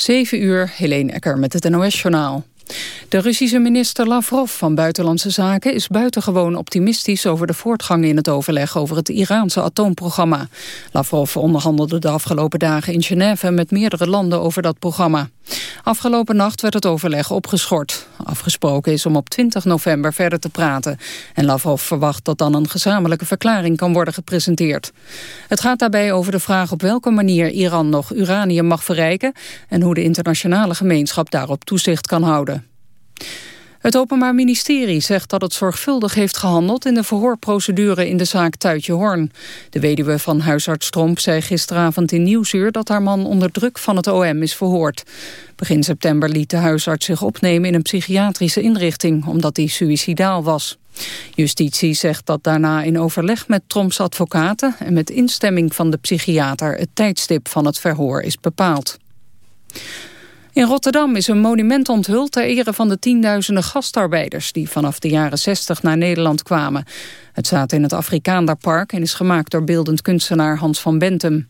7 uur, Helene Ecker met het NOS-journaal. De Russische minister Lavrov van Buitenlandse Zaken is buitengewoon optimistisch over de voortgang in het overleg over het Iraanse atoomprogramma. Lavrov onderhandelde de afgelopen dagen in Genève met meerdere landen over dat programma. Afgelopen nacht werd het overleg opgeschort. Afgesproken is om op 20 november verder te praten. En Lavrov verwacht dat dan een gezamenlijke verklaring kan worden gepresenteerd. Het gaat daarbij over de vraag op welke manier Iran nog uranium mag verrijken... en hoe de internationale gemeenschap daarop toezicht kan houden. Het Openbaar Ministerie zegt dat het zorgvuldig heeft gehandeld... in de verhoorprocedure in de zaak Tuitje Horn. De weduwe van huisarts Tromp zei gisteravond in Nieuwsuur... dat haar man onder druk van het OM is verhoord. Begin september liet de huisarts zich opnemen in een psychiatrische inrichting... omdat hij suïcidaal was. Justitie zegt dat daarna in overleg met Tromps advocaten... en met instemming van de psychiater het tijdstip van het verhoor is bepaald. In Rotterdam is een monument onthuld ter ere van de tienduizenden gastarbeiders die vanaf de jaren 60 naar Nederland kwamen. Het staat in het Afrikaanderpark en is gemaakt door beeldend kunstenaar Hans van Bentum.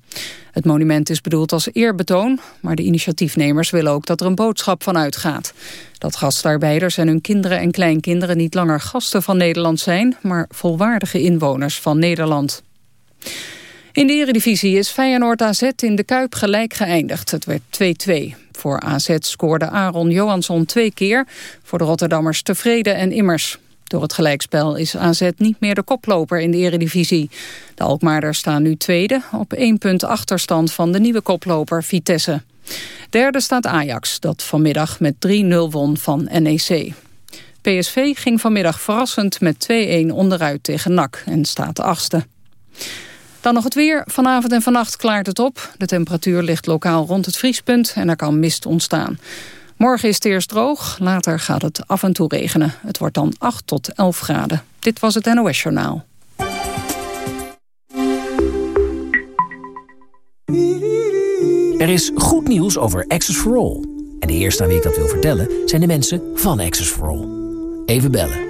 Het monument is bedoeld als eerbetoon, maar de initiatiefnemers willen ook dat er een boodschap van uitgaat. Dat gastarbeiders en hun kinderen en kleinkinderen niet langer gasten van Nederland zijn, maar volwaardige inwoners van Nederland. In de eredivisie is Feyenoord AZ in de Kuip gelijk geëindigd. Het werd 2-2. Voor AZ scoorde Aaron Johansson twee keer. Voor de Rotterdammers tevreden en immers. Door het gelijkspel is AZ niet meer de koploper in de eredivisie. De Alkmaarders staan nu tweede op één punt achterstand van de nieuwe koploper Vitesse. Derde staat Ajax, dat vanmiddag met 3-0 won van NEC. PSV ging vanmiddag verrassend met 2-1 onderuit tegen NAC en staat achtste. Dan nog het weer. Vanavond en vannacht klaart het op. De temperatuur ligt lokaal rond het vriespunt en er kan mist ontstaan. Morgen is het eerst droog, later gaat het af en toe regenen. Het wordt dan 8 tot 11 graden. Dit was het NOS Journaal. Er is goed nieuws over Access for All. En de eerste aan wie ik dat wil vertellen zijn de mensen van Access for All. Even bellen.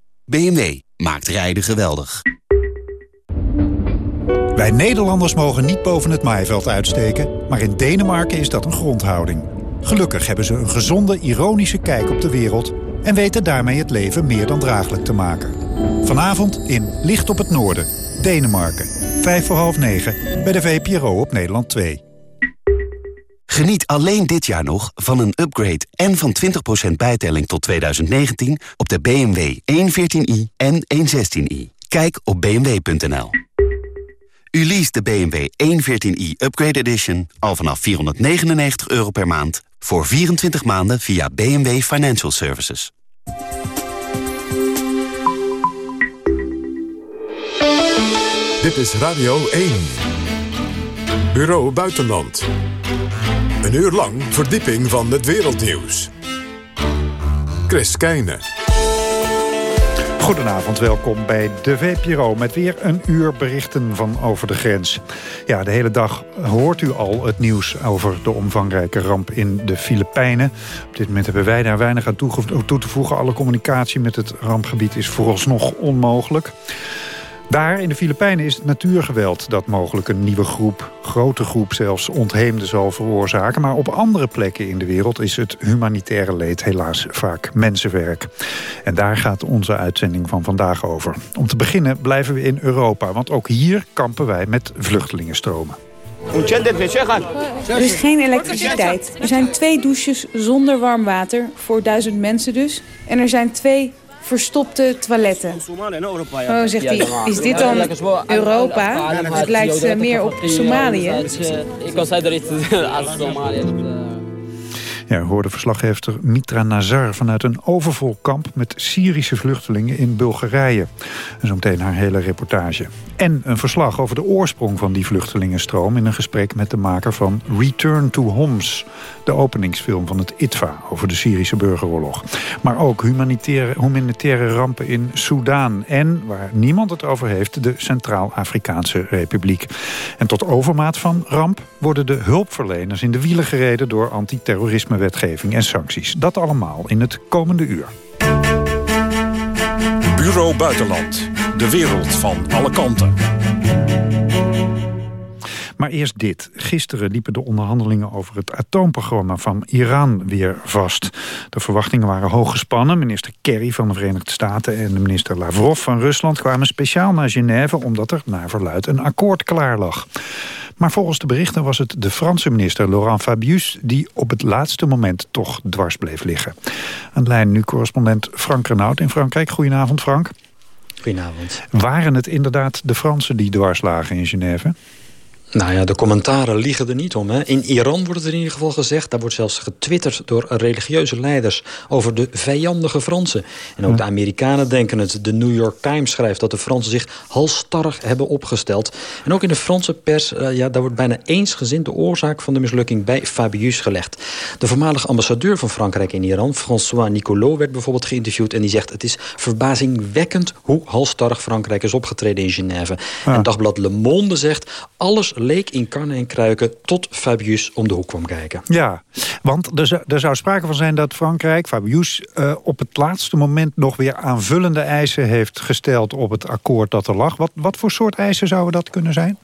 BMW maakt rijden geweldig. Wij Nederlanders mogen niet boven het maaiveld uitsteken... maar in Denemarken is dat een grondhouding. Gelukkig hebben ze een gezonde, ironische kijk op de wereld... en weten daarmee het leven meer dan draaglijk te maken. Vanavond in Licht op het Noorden, Denemarken. Vijf voor half negen bij de VPRO op Nederland 2. Geniet alleen dit jaar nog van een upgrade en van 20% bijtelling tot 2019 op de BMW 114i en 116i. Kijk op bmw.nl. U leest de BMW 114i Upgrade Edition al vanaf 499 euro per maand voor 24 maanden via BMW Financial Services. Dit is Radio 1. Bureau Buitenland. Een uur lang verdieping van het wereldnieuws. Chris Keijne. Goedenavond, welkom bij de VPRO met weer een uur berichten van over de grens. Ja, de hele dag hoort u al het nieuws over de omvangrijke ramp in de Filipijnen. Op dit moment hebben wij daar weinig aan toe te voegen. Alle communicatie met het rampgebied is vooralsnog onmogelijk. Daar in de Filipijnen is het natuurgeweld dat mogelijk een nieuwe groep, grote groep zelfs, ontheemden zal veroorzaken. Maar op andere plekken in de wereld is het humanitaire leed helaas vaak mensenwerk. En daar gaat onze uitzending van vandaag over. Om te beginnen blijven we in Europa, want ook hier kampen wij met vluchtelingenstromen. Er is geen elektriciteit. Er zijn twee douches zonder warm water, voor duizend mensen dus. En er zijn twee verstopte toiletten. Oh, zegt hij, is dit dan Europa? Het lijkt eh, meer op Somalië. Ik consider het als Somalië. Ja, hoorde verslaggever Mitra Nazar vanuit een overvol kamp met Syrische vluchtelingen in Bulgarije. En zometeen haar hele reportage. En een verslag over de oorsprong van die vluchtelingenstroom... in een gesprek met de maker van Return to Homs... de openingsfilm van het ITVA over de Syrische burgeroorlog. Maar ook humanitaire, humanitaire rampen in Soudaan... en, waar niemand het over heeft, de Centraal-Afrikaanse Republiek. En tot overmaat van ramp worden de hulpverleners in de wielen gereden... door antiterrorisme-wetgeving en sancties. Dat allemaal in het komende uur. Bureau Buitenland. De wereld van alle kanten. Maar eerst dit. Gisteren liepen de onderhandelingen over het atoomprogramma van Iran weer vast. De verwachtingen waren hoog gespannen. Minister Kerry van de Verenigde Staten en de minister Lavrov van Rusland kwamen speciaal naar Genève omdat er naar verluid een akkoord klaar lag. Maar volgens de berichten was het de Franse minister Laurent Fabius... die op het laatste moment toch dwars bleef liggen. Aan de lijn nu correspondent Frank Renaud in Frankrijk. Goedenavond, Frank. Goedenavond. Waren het inderdaad de Fransen die dwars lagen in Genève? Nou ja, de commentaren liegen er niet om. Hè. In Iran wordt het er in ieder geval gezegd... daar wordt zelfs getwitterd door religieuze leiders... over de vijandige Fransen. En ook de Amerikanen denken het. De New York Times schrijft dat de Fransen zich halstarrig hebben opgesteld. En ook in de Franse pers, uh, ja, daar wordt bijna eensgezind... de oorzaak van de mislukking bij Fabius gelegd. De voormalige ambassadeur van Frankrijk in Iran... François Nicolot werd bijvoorbeeld geïnterviewd... en die zegt het is verbazingwekkend... hoe halstarrig Frankrijk is opgetreden in Genève. En dagblad Le Monde zegt... alles leek in kannen en kruiken tot Fabius om de hoek kwam kijken. Ja, want er zou, er zou sprake van zijn dat Frankrijk, Fabius... Uh, op het laatste moment nog weer aanvullende eisen heeft gesteld... op het akkoord dat er lag. Wat, wat voor soort eisen zouden dat kunnen zijn?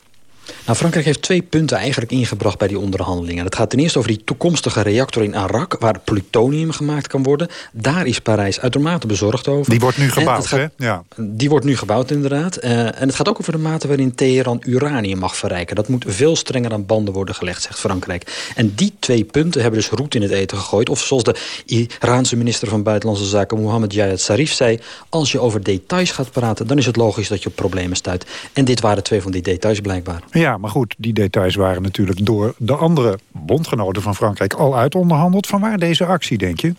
Nou, Frankrijk heeft twee punten eigenlijk ingebracht bij die onderhandelingen. Het gaat ten eerste over die toekomstige reactor in Arak... waar plutonium gemaakt kan worden. Daar is Parijs uitermate bezorgd over. Die wordt nu gebouwd, hè? Ja. Die wordt nu gebouwd, inderdaad. Uh, en het gaat ook over de mate waarin Teheran uranium mag verrijken. Dat moet veel strenger aan banden worden gelegd, zegt Frankrijk. En die twee punten hebben dus roet in het eten gegooid. Of zoals de Iraanse minister van Buitenlandse Zaken... Mohammed Jayed Zarif zei... als je over details gaat praten, dan is het logisch dat je op problemen stuit. En dit waren twee van die details blijkbaar. Ja, maar goed, die details waren natuurlijk door de andere bondgenoten van Frankrijk al uitonderhandeld. Van waar deze actie, denk je?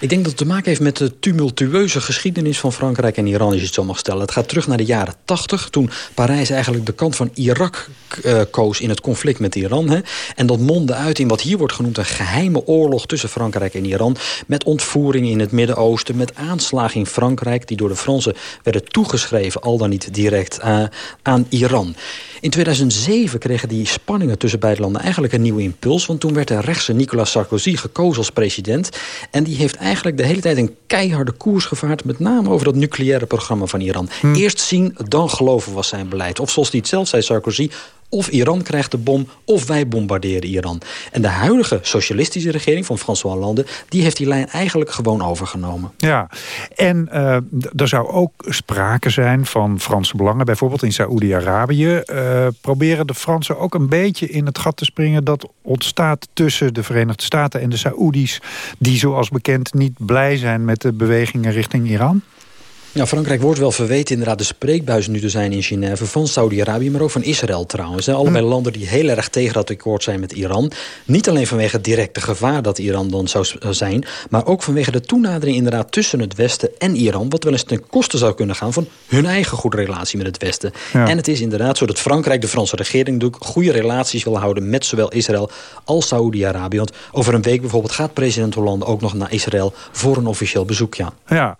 Ik denk dat het te maken heeft met de tumultueuze geschiedenis van Frankrijk en Iran, als je het zo mag stellen. Het gaat terug naar de jaren 80, toen Parijs eigenlijk de kant van Irak uh, koos in het conflict met Iran. Hè. En dat mondde uit in wat hier wordt genoemd een geheime oorlog tussen Frankrijk en Iran. Met ontvoeringen in het Midden-Oosten, met aanslagen in Frankrijk, die door de Fransen werden toegeschreven, al dan niet direct uh, aan Iran. In 2007 kregen die spanningen tussen beide landen eigenlijk een nieuwe impuls. Want toen werd de rechtse Nicolas Sarkozy gekozen als president. En die heeft eigenlijk de hele tijd een keiharde koers gevaard... met name over dat nucleaire programma van Iran. Hm. Eerst zien, dan geloven was zijn beleid. Of zoals hij het zelf zei, Sarkozy... Of Iran krijgt de bom, of wij bombarderen Iran. En de huidige socialistische regering van François Hollande... die heeft die lijn eigenlijk gewoon overgenomen. Ja, en uh, er zou ook sprake zijn van Franse belangen. Bijvoorbeeld in Saoedi-Arabië. Uh, proberen de Fransen ook een beetje in het gat te springen... dat ontstaat tussen de Verenigde Staten en de Saoedi's... die zoals bekend niet blij zijn met de bewegingen richting Iran? Ja, Frankrijk wordt wel verweten inderdaad de spreekbuis nu te zijn in Genève... van Saudi-Arabië, maar ook van Israël trouwens. Allebei hm. landen die heel erg tegen dat akkoord zijn met Iran. Niet alleen vanwege het directe gevaar dat Iran dan zou zijn... maar ook vanwege de toenadering inderdaad tussen het Westen en Iran... wat wel eens ten koste zou kunnen gaan van hun eigen goede relatie met het Westen. Ja. En het is inderdaad zo dat Frankrijk, de Franse regering... ook goede relaties wil houden met zowel Israël als Saudi-Arabië. Want over een week bijvoorbeeld gaat president Hollande ook nog naar Israël... voor een officieel bezoek, ja. Ja,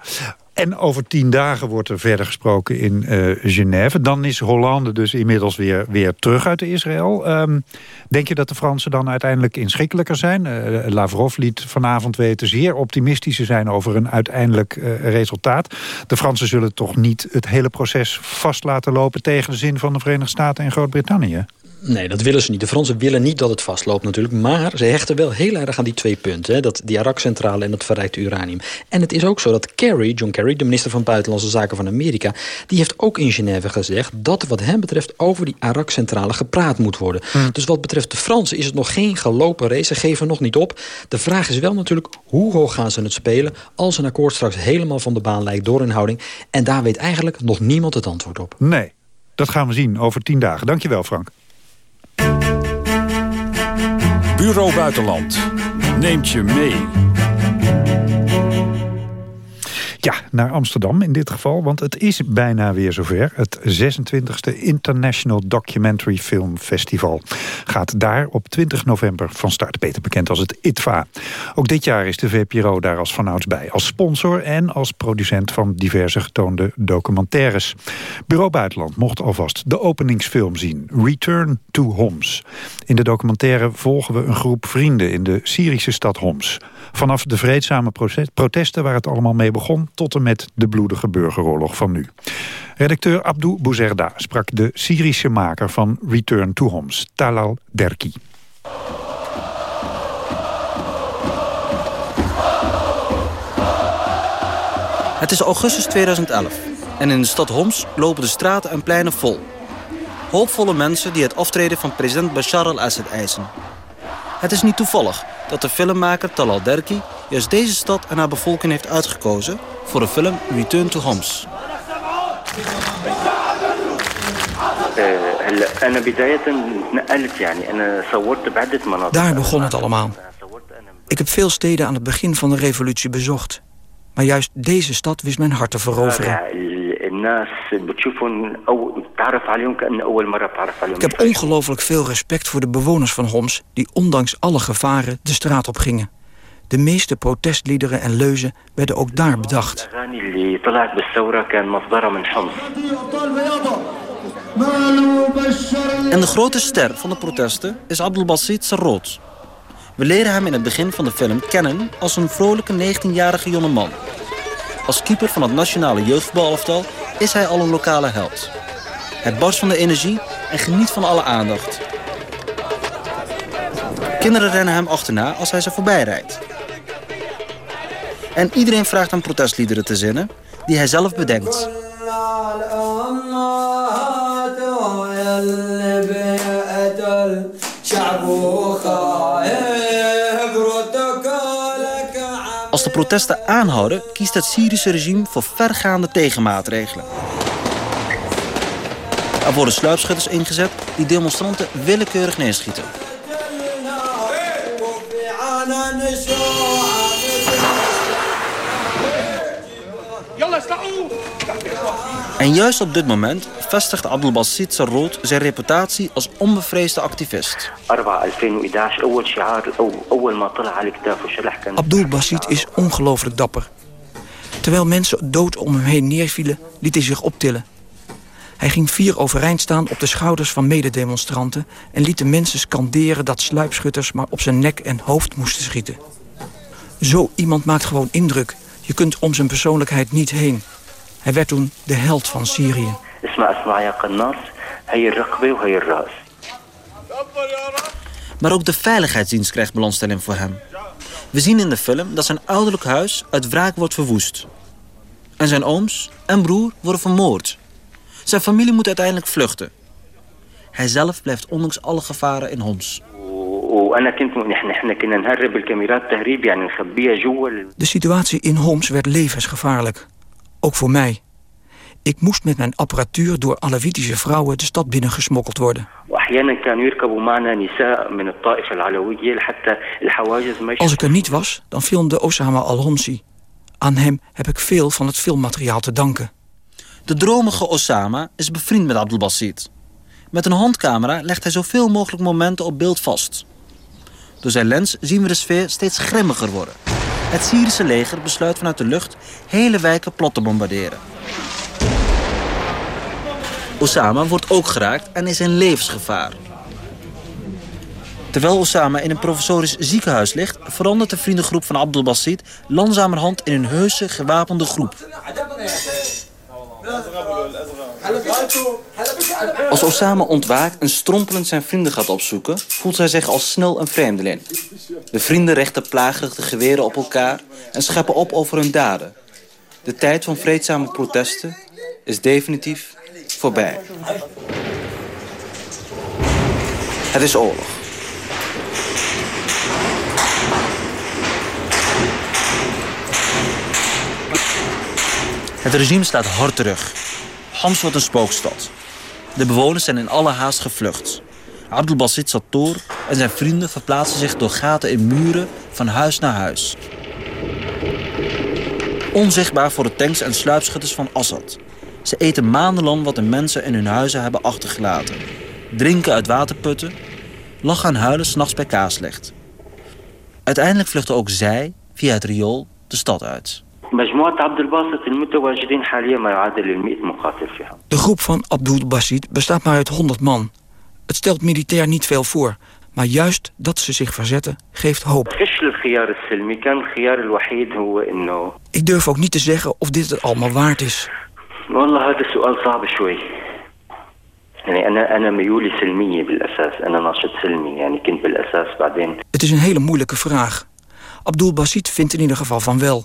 en over tien dagen wordt er verder gesproken in uh, Genève. Dan is Hollande dus inmiddels weer, weer terug uit Israël. Um, denk je dat de Fransen dan uiteindelijk inschikkelijker zijn? Uh, Lavrov liet vanavond weten zeer optimistisch te zijn over een uiteindelijk uh, resultaat. De Fransen zullen toch niet het hele proces vast laten lopen... tegen de zin van de Verenigde Staten en Groot-Brittannië? Nee, dat willen ze niet. De Fransen willen niet dat het vastloopt natuurlijk. Maar ze hechten wel heel erg aan die twee punten. Hè? Dat, die Arak-centrale en het verrijkte uranium. En het is ook zo dat Kerry, John Kerry, de minister van Buitenlandse Zaken van Amerika... die heeft ook in Genève gezegd dat wat hem betreft... over die Arak-centrale gepraat moet worden. Hmm. Dus wat betreft de Fransen is het nog geen gelopen race. Ze geven nog niet op. De vraag is wel natuurlijk hoe hoog gaan ze het spelen... als een akkoord straks helemaal van de baan lijkt door inhouding. En daar weet eigenlijk nog niemand het antwoord op. Nee, dat gaan we zien over tien dagen. Dankjewel, Frank. Bureau Buitenland neemt je mee. Ja, naar Amsterdam in dit geval, want het is bijna weer zover. Het 26e International Documentary Film Festival gaat daar op 20 november van start. Beter bekend als het ITVA. Ook dit jaar is de VPRO daar als vanouds bij. Als sponsor en als producent van diverse getoonde documentaires. Bureau Buitenland mocht alvast de openingsfilm zien. Return to Homs. In de documentaire volgen we een groep vrienden in de Syrische stad Homs. Vanaf de vreedzame protesten waar het allemaal mee begon... tot en met de bloedige burgeroorlog van nu. Redacteur Abdou Bouzerda sprak de Syrische maker van Return to Homs, Talal Derki. Het is augustus 2011 en in de stad Homs lopen de straten en pleinen vol. Hoopvolle mensen die het aftreden van president Bashar al-Assad eisen. Het is niet toevallig dat de filmmaker Talal Derki juist deze stad en haar bevolking heeft uitgekozen voor de film Return to Homs. Daar begon het allemaal. Ik heb veel steden aan het begin van de revolutie bezocht. Maar juist deze stad wist mijn hart te veroveren. Ik heb ongelooflijk veel respect voor de bewoners van Homs... die ondanks alle gevaren de straat op gingen. De meeste protestliederen en leuzen werden ook daar bedacht. En de grote ster van de protesten is Abdelbasit Sarroot. We leren hem in het begin van de film kennen als een vrolijke 19-jarige jongeman. Als keeper van het nationale jeugdbalaftal is hij al een lokale held. Hij barst van de energie en geniet van alle aandacht. Kinderen rennen hem achterna als hij ze voorbij rijdt. En iedereen vraagt hem protestliederen te zinnen die hij zelf bedenkt. Als de protesten aanhouden, kiest het Syrische regime voor vergaande tegenmaatregelen. Er worden sluipschutters ingezet die demonstranten willekeurig neerschieten. En juist op dit moment vestigt Abdelbasit Sarroot zijn reputatie als onbevreesde activist. Abdul Basit is ongelooflijk dapper. Terwijl mensen dood om hem heen neervielen, liet hij zich optillen. Hij ging vier overeind staan op de schouders van mededemonstranten... en liet de mensen scanderen dat sluipschutters maar op zijn nek en hoofd moesten schieten. Zo iemand maakt gewoon indruk. Je kunt om zijn persoonlijkheid niet heen. Hij werd toen de held van Syrië. Maar ook de veiligheidsdienst krijgt belangstelling voor hem. We zien in de film dat zijn ouderlijk huis uit wraak wordt verwoest. En zijn ooms en broer worden vermoord. Zijn familie moet uiteindelijk vluchten. Hij zelf blijft ondanks alle gevaren in Homs. De situatie in Homs werd levensgevaarlijk. Ook voor mij. Ik moest met mijn apparatuur door Alawitische vrouwen de stad binnengesmokkeld worden. Als ik er niet was, dan filmde Osama al-Homsi. Aan hem heb ik veel van het filmmateriaal te danken. De dromige Osama is bevriend met Abdelbasit. Met een handcamera legt hij zoveel mogelijk momenten op beeld vast. Door zijn lens zien we de sfeer steeds grimmiger worden. Het Syrische leger besluit vanuit de lucht hele wijken plat te bombarderen. Osama wordt ook geraakt en is in levensgevaar. Terwijl Osama in een provisorisch ziekenhuis ligt... verandert de vriendengroep van Abdul Basit langzamerhand in een heuse gewapende groep. Als Osama ontwaakt en strompelend zijn vrienden gaat opzoeken... voelt hij zich al snel een vreemdeling. De vrienden richten plagerig de geweren op elkaar... en scheppen op over hun daden. De tijd van vreedzame protesten is definitief voorbij. Het is oorlog. Het regime staat hard terug. Homs wordt een spookstad. De bewoners zijn in alle haast gevlucht. Abdelbasit Sattor en zijn vrienden verplaatsen zich door gaten in muren van huis naar huis. Onzichtbaar voor de tanks en sluipschutters van Assad. Ze eten maandenlang wat de mensen in hun huizen hebben achtergelaten. Drinken uit waterputten. Lachen en huilen s'nachts bij kaarslicht. Uiteindelijk vluchten ook zij via het riool de stad uit. De groep van Abdul Basit bestaat maar uit 100 man. Het stelt militair niet veel voor. Maar juist dat ze zich verzetten, geeft hoop. Ik durf ook niet te zeggen of dit het allemaal waard is. Het is een hele moeilijke vraag. Abdul Basit vindt in ieder geval van wel.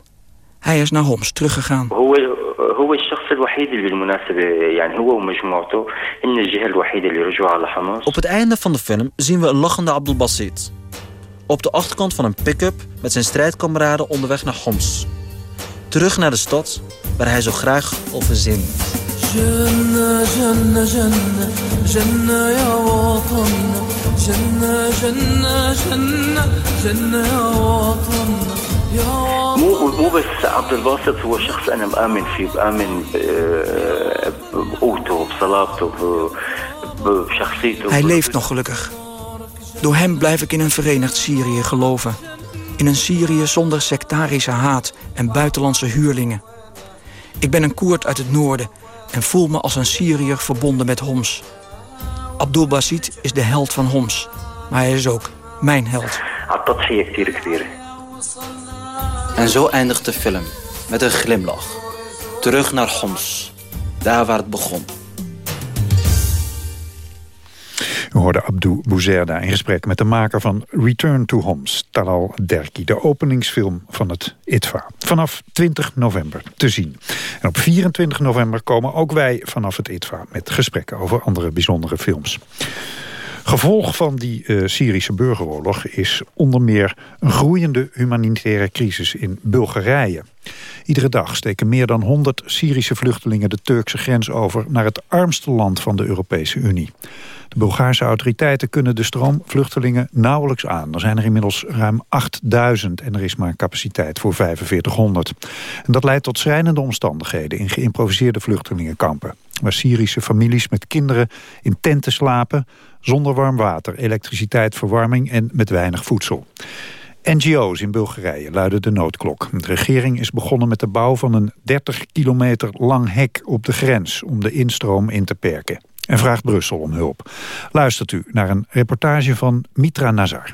Hij is naar Homs teruggegaan. Op het einde van de film zien we een lachende Abdul Basit. Op de achterkant van een pick-up met zijn strijdkameraden onderweg naar Homs. Terug naar de stad waar hij zo graag over zingt. مو مو بس عبد الباسط هو شخص انا مآمن فيه بآمن بقوته بصلابته بشخصيته Hij leeft nog gelukkig. Door hem blijf ik in een verenigd Syrië geloven. In een Syrië zonder sectarische haat en buitenlandse huurlingen. Ik ben een Koerd uit het noorden en voel me als een Syriër verbonden met Homs. Abdul Basit is de held van Homs, maar hij is ook mijn held. En zo eindigt de film met een glimlach. Terug naar Homs, daar waar het begon. U hoorde Abdou Bouzerda in gesprek met de maker van Return to Homs, Talal Derki, de openingsfilm van het ITVA. Vanaf 20 november te zien. En op 24 november komen ook wij vanaf het ITVA met gesprekken over andere bijzondere films. Gevolg van die uh, Syrische burgeroorlog is onder meer een groeiende humanitaire crisis in Bulgarije. Iedere dag steken meer dan 100 Syrische vluchtelingen de Turkse grens over naar het armste land van de Europese Unie. De Bulgaarse autoriteiten kunnen de stroom vluchtelingen nauwelijks aan. Er zijn er inmiddels ruim 8000 en er is maar capaciteit voor 4500. En dat leidt tot schrijnende omstandigheden in geïmproviseerde vluchtelingenkampen. Waar Syrische families met kinderen in tenten slapen, zonder warm water, elektriciteit, verwarming en met weinig voedsel. NGO's in Bulgarije luiden de noodklok. De regering is begonnen met de bouw van een 30 kilometer lang hek op de grens... om de instroom in te perken. En vraagt Brussel om hulp. Luistert u naar een reportage van Mitra Nazar.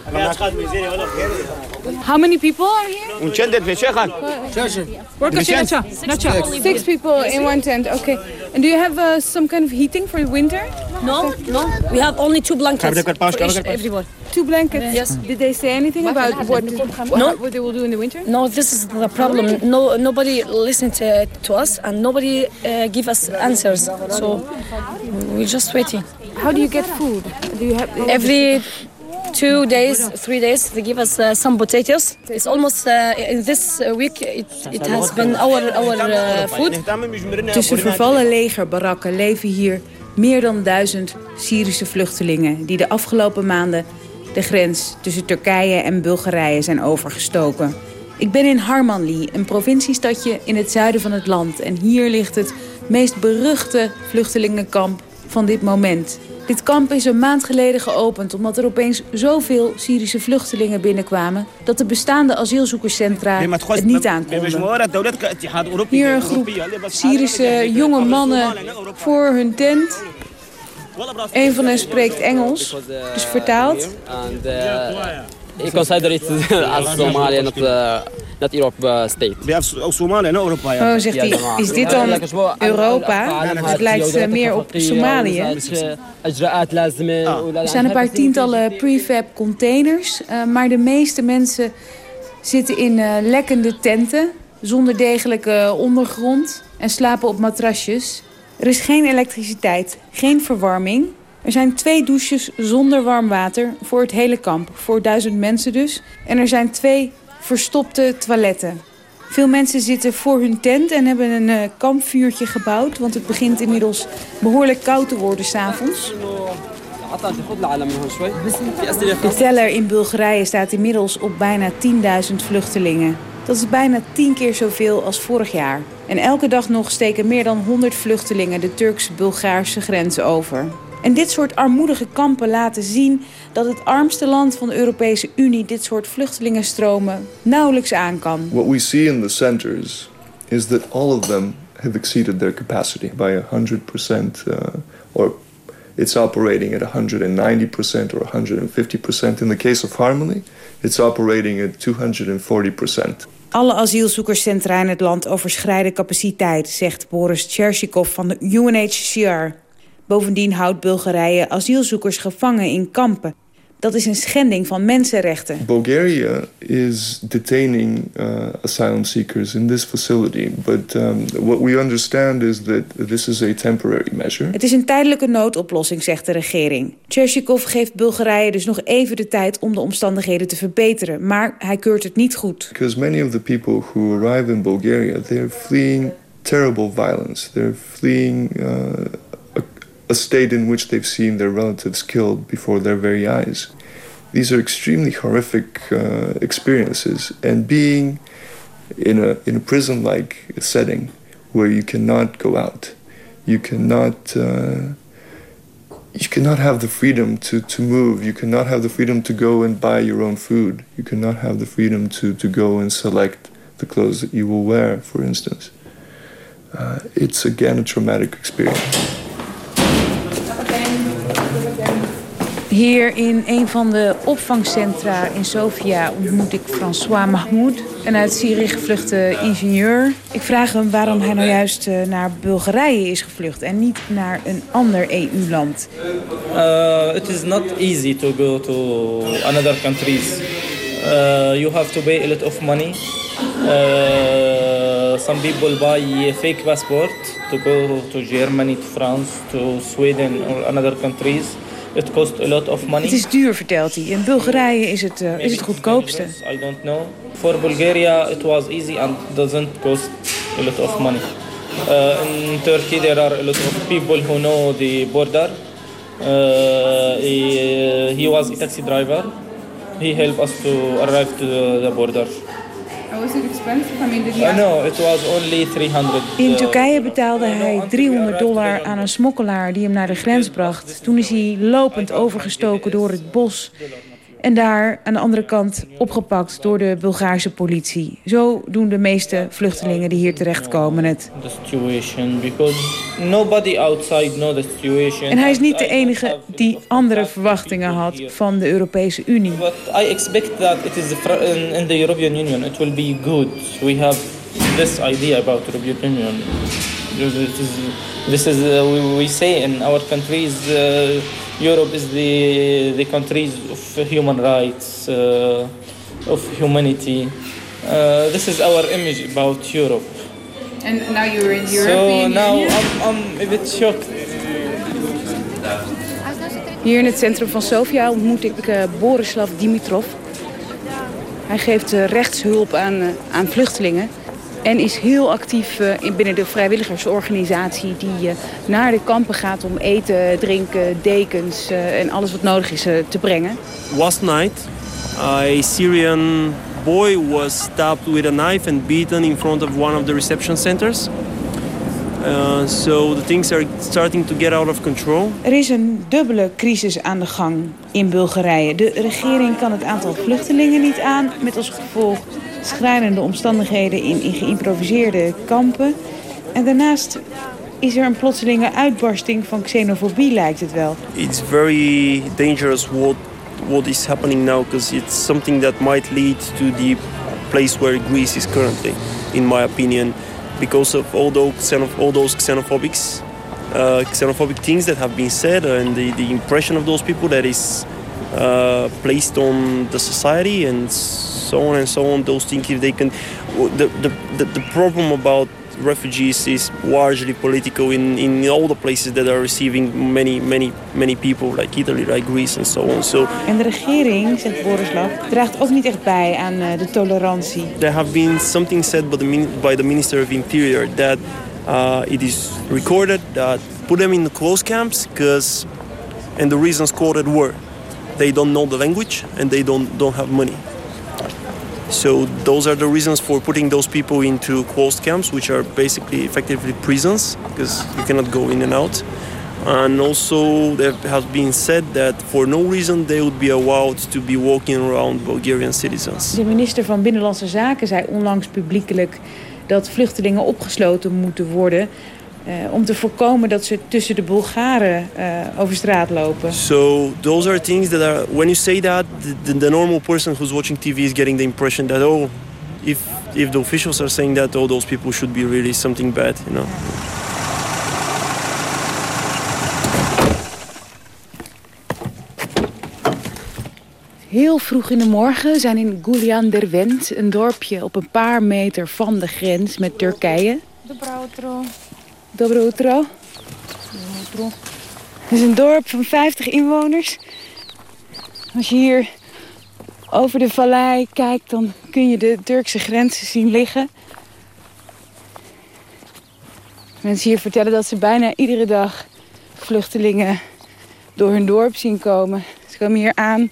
How many people are here? Six people in one tent. Okay. And do you have uh, some kind of heating for the winter? No, no. We have only two blankets for each, everyone. Two blankets. Yes. Did they say anything about what, No. what they will do in the winter? No, this is the problem. No, nobody listened to, to us, and nobody uh, give us answers. So we're just waiting. How do you get food? Do you have Every two days, three days, they give us uh, some potatoes. It's almost uh, in this week. It, it has been our our uh, food. Tussen vervallen legerbarakken leven hier meer dan duizend Syrische vluchtelingen... die de afgelopen maanden de grens tussen Turkije en Bulgarije zijn overgestoken. Ik ben in Harmanli, een provinciestadje in het zuiden van het land. En hier ligt het meest beruchte vluchtelingenkamp van dit moment. Dit kamp is een maand geleden geopend omdat er opeens zoveel Syrische vluchtelingen binnenkwamen... dat de bestaande asielzoekerscentra het niet aankonden. Hier een groep Syrische jonge mannen voor hun tent. Een van hen spreekt Engels, dus vertaald. He consider it as Somalia, not, uh, not Europe uh, state. Oh, zegt hij, is dit dan Europa? Het lijkt eh, meer op Somalië. Er zijn een paar tientallen prefab containers, eh, maar de meeste mensen zitten in eh, lekkende tenten, zonder degelijke ondergrond en slapen op matrasjes. Er is geen elektriciteit, geen verwarming. Er zijn twee douches zonder warm water voor het hele kamp, voor duizend mensen dus. En er zijn twee verstopte toiletten. Veel mensen zitten voor hun tent en hebben een uh, kampvuurtje gebouwd... want het begint inmiddels behoorlijk koud te worden s'avonds. De teller in Bulgarije staat inmiddels op bijna 10.000 vluchtelingen. Dat is bijna tien keer zoveel als vorig jaar. En elke dag nog steken meer dan 100 vluchtelingen de Turks-Bulgaarse grens over. En dit soort armoedige kampen laten zien dat het armste land van de Europese Unie dit soort vluchtelingenstromen nauwelijks aan kan. What we see in the centers is that all of them have exceeded their capacity by 100% uh, or it's operating at 190% or 150%. In the case of Harmony, it's operating at 240%. Alle asielzoekerscentra in het land overschrijden capaciteit, zegt Boris Chershikov van de UNHCR. Bovendien houdt Bulgarije asielzoekers gevangen in kampen. Dat is een schending van mensenrechten. Bulgaria is detaining uh, asylum seekers in this facility, but um, what we understand is that this is a temporary measure. Het is een tijdelijke noodoplossing, zegt de regering. Chershikov geeft Bulgarije dus nog even de tijd om de omstandigheden te verbeteren, maar hij keurt het niet goed. Because many of the people who arrive in Bulgaria, they're fleeing terrible violence. They're fleeing uh, a state in which they've seen their relatives killed before their very eyes. These are extremely horrific uh, experiences, and being in a in a prison-like setting where you cannot go out, you cannot. Uh, you cannot have the freedom to, to move. You cannot have the freedom to go and buy your own food. You cannot have the freedom to, to go and select the clothes that you will wear, for instance. Uh, it's again a traumatic experience. Hier in een van de opvangcentra in Sofia ontmoet ik François Mahmoud, een uit Syrië gevluchte ingenieur. Ik vraag hem waarom hij nou juist eh, naar Bulgarije is gevlucht en niet naar een ander EU-land. Uh, it is not easy to go to another countries. Uh, you have to pay a lot of money. Uh, some people buy fake passport to go to Germany, to France, to Sweden or another countries. It cost a lot of money. Het is duur, vertelt hij. In Bulgarije is het, uh, is het goedkoopste. I don't know. For Bulgaria it was easy and doesn't cost a lot of money. Uh, in Turkey there are a lot of people who know the border. Uh, he, he was a taxi driver. He helped us to arrive to the border. Was it expensive? I mean, did Uh, no, it was only 300. In uh, Turkije betaalde hij 300 dollar aan een smokkelaar die hem naar de grens bracht. Toen is hij lopend overgestoken door het bos. En daar aan de andere kant opgepakt door de Bulgaarse politie. Zo doen de meeste vluchtelingen die hier terechtkomen het. En hij is niet de enige die andere verwachtingen had van de Europese Unie. I expect that it is in, the European Union it will be good. We have this idea about the European Union. This is, uh, we, say in our countries uh, Europe is the the countries human rights, uh, of humanity. Uh, this is our image about Europe. And now you're in the So now I'm, I'm a bit shocked. Hier in het centrum van Sofia ontmoet ik eh, Borislav Dimitrov. Hij geeft eh, rechtshulp aan, eh, aan vluchtelingen. En is heel actief eh, in, binnen de vrijwilligersorganisatie die eh, naar de kampen gaat om eten, drinken, dekens eh, en alles wat nodig is te brengen. Last night, a Syrian boy was stabbed with a knife and beaten in front of one of the reception centers. Uh, so the things are starting to get out of control. Er is een dubbele crisis aan de gang in Bulgarije. De regering kan het aantal vluchtelingen niet aan, met als gevolg schrijnende omstandigheden in, in geïmproviseerde kampen. En daarnaast is er een plotselinge uitbarsting van xenofobie, lijkt het wel. It's very dangerous what, what is happening now because it's something that might lead to the place where Greece is currently, in my opinion, because of all those, all those xenophobics, uh, xenophobic things that have been said and the, the impression of those people that is uh, placed on the society and so on and so on. Those things, if they can, the the, the, problem about refugees is largely political in, in all the places that are receiving many, many, many people, like Italy, like Greece and so on. So, en de regering, zegt Borislav, draagt ook niet echt bij aan uh, de tolerantie. There have been something said by the, by the Minister of Interior that uh, it is recorded that put them in the closed camps because, and the reasons quoted were, they don't know the language and they don't, don't have money. So those are the reasons for putting those people into closed camps, which are basically effectively prisons, because you cannot go in and out. And also there has been said that for no reason they would be allowed to be walking around Bulgarian citizens. De minister van Binnenlandse Zaken zei onlangs publiekelijk dat vluchtelingen opgesloten moeten worden uh, om te voorkomen dat ze tussen de Bulgaren uh, over straat lopen. So those are things that are when you say that the, the normal person who's watching TV is getting the impression that oh if if the officials are saying that all oh, those people should be really something bad, you know. Heel vroeg in de morgen zijn in Gulian der Wend, een dorpje op een paar meter van de grens met Turkije. Dobro utro. Het is een dorp van 50 inwoners. Als je hier over de vallei kijkt, dan kun je de Turkse grenzen zien liggen. Mensen hier vertellen dat ze bijna iedere dag vluchtelingen door hun dorp zien komen. Ze komen hier aan.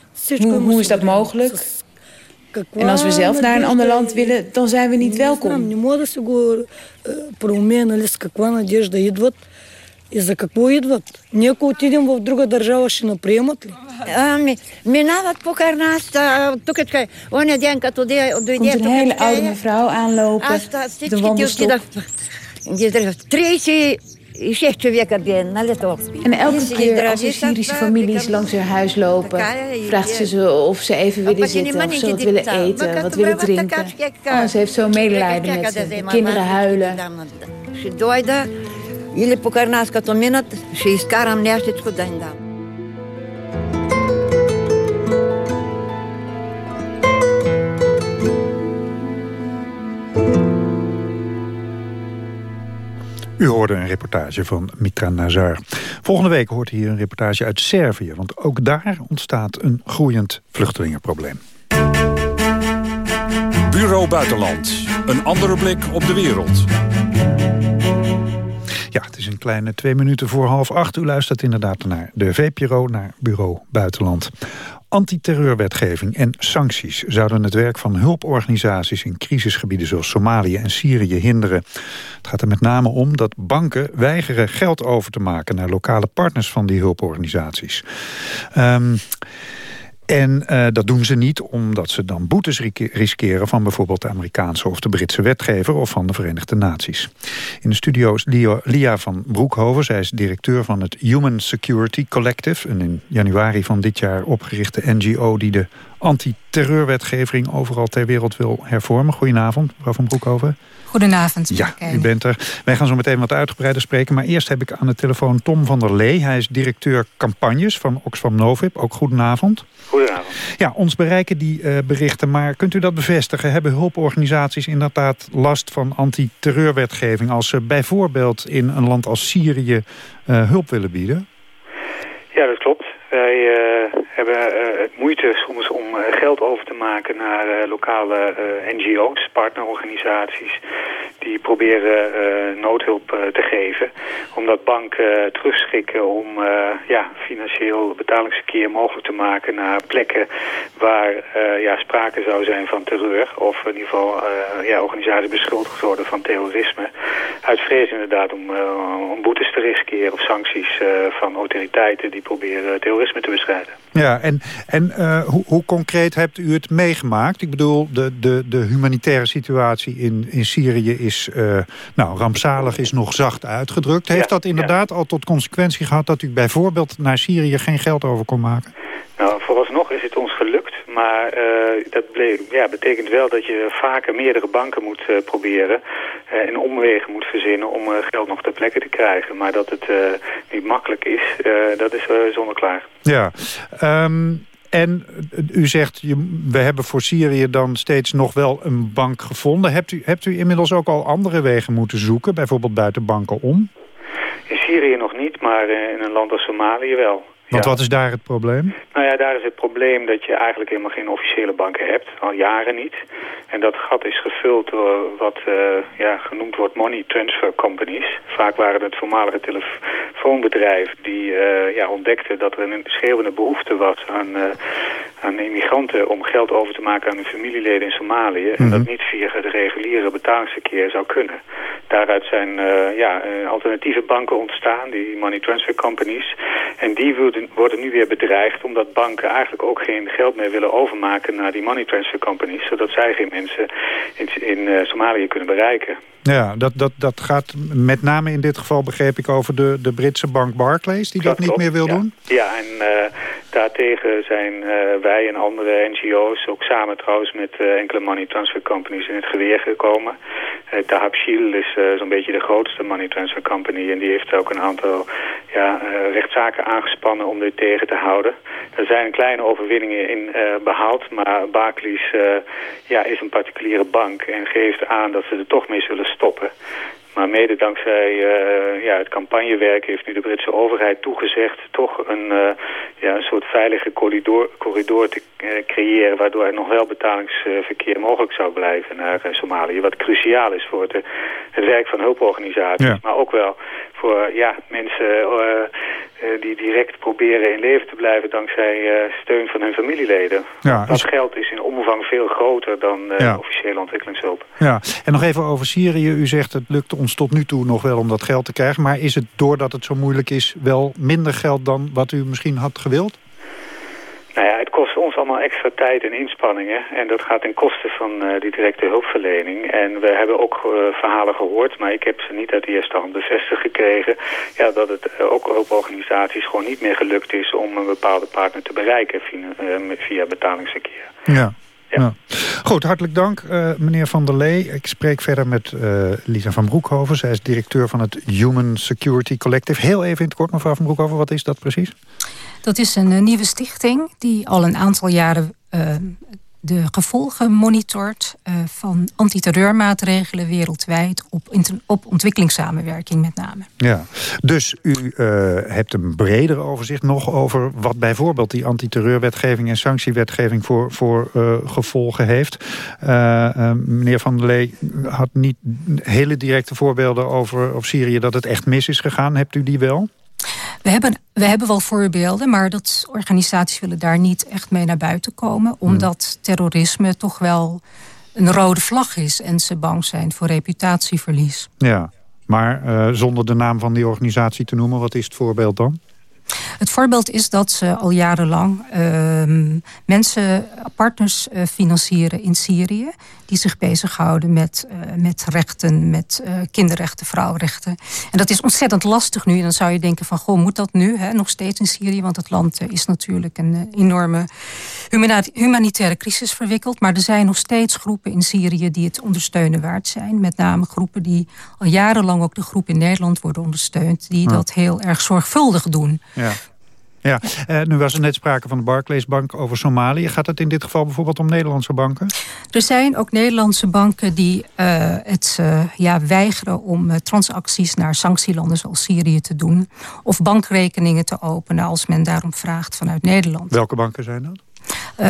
Hoe, hoe is dat mogelijk? En als we zelf naar een ander land willen, dan zijn we niet welkom. И за какво идват? Ние ако отидем в друга държава, ще наприемат ли? Ами, минават покрай нас, тук е оня ден, като дойде Komt een hele oude mevrouw aanlopen, de wandelstok. 30 En elke keer als er Syrische families langs hun huis lopen... vraagt ze ze of ze even willen zitten, of ze wat willen eten, wat willen drinken. Oh, ze heeft zo medelijden met ze. Kinderen huilen. Ze dooide. Jullie pokarnaas katominat, ze is karam neerstitsko dendam. U hoorde een reportage van Mitra Nazar. Volgende week hoort hier een reportage uit Servië... want ook daar ontstaat een groeiend vluchtelingenprobleem. Bureau Buitenland. Een andere blik op de wereld. Ja, het is een kleine twee minuten voor half acht. U luistert inderdaad naar de VPRO, naar Bureau Buitenland. Antiterreurwetgeving en sancties zouden het werk van hulporganisaties in crisisgebieden zoals Somalië en Syrië hinderen. Het gaat er met name om dat banken weigeren geld over te maken naar lokale partners van die hulporganisaties. Um, en uh, dat doen ze niet omdat ze dan boetes riskeren... van bijvoorbeeld de Amerikaanse of de Britse wetgever... of van de Verenigde Naties. In de studio is Lia van Broekhoven. Zij is directeur van het Human Security Collective... een in januari van dit jaar opgerichte NGO... die de antiterreurwetgeving overal ter wereld wil hervormen. Goedenavond, mevrouw van Broekhoven. Goedenavond. Ja, u bent er. Wij gaan zo meteen wat uitgebreider spreken. Maar eerst heb ik aan de telefoon Tom van der Lee. Hij is directeur campagnes van Oxfam Novib. Ook goedenavond. Goedenavond. Ja, ons bereiken die uh, berichten. Maar kunt u dat bevestigen? Hebben hulporganisaties inderdaad last van antiterreurwetgeving... als ze bijvoorbeeld in een land als Syrië uh, hulp willen bieden? Ja, dat klopt. Wij uh, hebben uh, moeite soms om uh, geld over te maken naar lokale NGO's, partnerorganisaties... die proberen noodhulp te geven. Omdat banken terugschikken om ja, financieel betalingsverkeer mogelijk te maken naar plekken waar ja, sprake zou zijn van terreur. Of in ieder geval ja, organisaties beschuldigd worden van terrorisme. Uit vrees inderdaad om, om boetes te riskeren of sancties van autoriteiten die proberen terrorisme te bestrijden. Ja, en, en hoe, hoe concreet hebt u het meegemaakt? Ik bedoel, de, de, de humanitaire situatie in, in Syrië is uh, nou, rampzalig, is nog zacht uitgedrukt. Heeft dat inderdaad al tot consequentie gehad dat u bijvoorbeeld naar Syrië geen geld over kon maken? Nou, vooralsnog is het ons gelukt, maar uh, dat ja, betekent wel dat je vaker meerdere banken moet uh, proberen uh, en omwegen moet verzinnen om geld nog ter plekke te krijgen. Maar dat het niet makkelijk is, dat is zonder klaar. Ja, um, en u zegt, we hebben voor Syrië dan steeds nog wel een bank gevonden. Hebt u, hebt u inmiddels ook al andere wegen moeten zoeken, bijvoorbeeld buiten banken om? In Syrië nog niet, maar in een land als Somalië wel. Want wat is daar het probleem? Nou ja, daar is het probleem dat je eigenlijk helemaal geen officiële banken hebt. Al jaren niet. En dat gat is gevuld door wat uh, ja, genoemd wordt money transfer companies. Vaak waren het voormalige telefoonbedrijven die uh, ja, ontdekten dat er een schreeuwende behoefte was aan, uh, aan immigranten om geld over te maken aan hun familieleden in Somalië. En dat niet via het reguliere betalingsverkeer zou kunnen. Daaruit zijn ja, alternatieve banken ontstaan, die money transfer companies. En die worden nu weer bedreigd omdat banken eigenlijk ook geen geld meer willen overmaken naar die money transfer companies. Zodat zij geen mensen in, in uh, Somalië kunnen bereiken. Ja, dat, dat, dat gaat met name in dit geval, begreep ik, over de, de Britse bank Barclays... die dat, niet meer wil doen? Ja, en uh, daartegen zijn uh, wij en andere NGO's... ook samen trouwens met uh, enkele money transfer companies in het geweer gekomen. Uh, Tahabshil is zo'n beetje de grootste money transfer company... en die heeft ook een aantal ja, rechtszaken aangespannen om dit tegen te houden. Er zijn kleine overwinningen in behaald... maar Barclays ja, is een particuliere bank en geeft aan dat ze er toch mee zullen stoppen. Maar mede dankzij uh, ja, het campagnewerk heeft nu de Britse overheid toegezegd... toch een, uh, ja, een soort veilige corridor, corridor te uh, creëren... waardoor er nog wel betalingsverkeer mogelijk zou blijven naar Somalië. Wat cruciaal is voor het, het werk van hulporganisaties. Ja. Maar ook wel voor ja, mensen die direct proberen in leven te blijven... dankzij steun van hun familieleden. Ja, dat is... geld is in omvang veel groter dan ja. officiële ontwikkelingshulp. Ja, en nog even over Syrië. U zegt het lukt ons tot nu toe nog wel om dat geld te krijgen. Maar is het doordat het zo moeilijk is wel minder geld dan wat u misschien had gewild? Nou ja, het kost ons allemaal extra tijd en inspanningen. En dat gaat ten koste van uh, die directe hulpverlening. En we hebben ook uh, verhalen gehoord, maar ik heb ze niet uit de eerste hand bevestigd gekregen. Ja, dat het uh, ook hulporganisaties gewoon niet meer gelukt is om een bepaalde partner te bereiken via, via betalingsverkeer. Ja. Ja. Goed, hartelijk dank uh, meneer Van der Lee. Ik spreek verder met uh, Lisa van Broekhoven. Zij is directeur van het Human Security Collective. Heel even in het kort, mevrouw van Broekhoven, wat is dat precies? Dat is een uh, nieuwe stichting die al een aantal jaren de gevolgen monitort uh, van antiterreurmaatregelen wereldwijd op, op ontwikkelingssamenwerking met name. Ja, dus u uh, hebt een breder overzicht nog over wat bijvoorbeeld die antiterreurwetgeving en sanctiewetgeving voor, voor uh, gevolgen heeft. meneer Van der Lee had niet hele directe voorbeelden over op Syrië dat het echt mis is gegaan. Hebt u die wel? We hebben, we hebben wel voorbeelden, maar dat organisaties willen daar niet echt mee naar buiten komen. Omdat terrorisme toch wel een rode vlag is en ze bang zijn voor reputatieverlies. Ja, maar uh, zonder de naam van die organisatie te noemen, wat is het voorbeeld dan? Het voorbeeld is dat ze al jarenlang uh, mensen, partners uh, financieren in Syrië... die zich bezighouden met, uh, met rechten, met uh, kinderrechten, vrouwenrechten. En dat is ontzettend lastig nu. En dan zou je denken van, goh, moet dat nu hè, nog steeds in Syrië? Want het land is natuurlijk een enorme humanitaire crisis verwikkeld. Maar er zijn nog steeds groepen in Syrië die het ondersteunen waard zijn. Met name groepen die al jarenlang ook de groep in Nederland worden ondersteund... die ja. dat heel erg zorgvuldig doen. Ja. Ja, uh, nu was er net sprake van de Barclays Bank over Somalië. Gaat het in dit geval bijvoorbeeld om Nederlandse banken? Er zijn ook Nederlandse banken die uh, het uh, ja, weigeren om transacties naar sanctielanden zoals Syrië te doen. Of bankrekeningen te openen als men daarom vraagt vanuit Nederland. Welke banken zijn dat?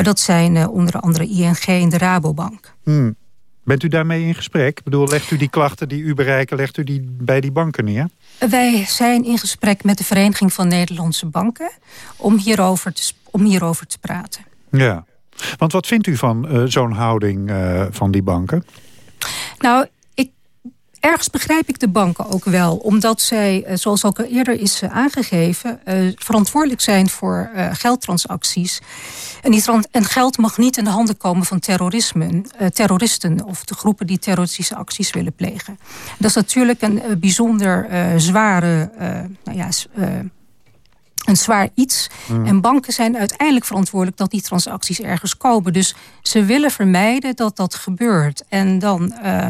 dat zijn onder andere ING en de Rabobank. Hmm. Bent u daarmee in gesprek? Ik bedoel, legt u die klachten die u bereiken, legt u die bij die banken neer? Wij zijn in gesprek met de Vereniging van Nederlandse Banken om hierover te, om hierover te praten. Ja, want wat vindt u van uh, zo'n houding uh, van die banken? Nou, ergens begrijp ik de banken ook wel. Omdat zij, eh, zoals ook eerder is eh, aangegeven... Uh, verantwoordelijk zijn voor geldtransacties. En, die en geld mag niet in de handen komen van terrorisme, terroristen... of de groepen die terroristische acties willen plegen. Dat is natuurlijk een bijzonder zware... nou ja, een zwaar iets. Mm. En banken zijn uiteindelijk verantwoordelijk dat die transacties ergens komen. Dus ze willen vermijden dat dat gebeurt. En dan uh,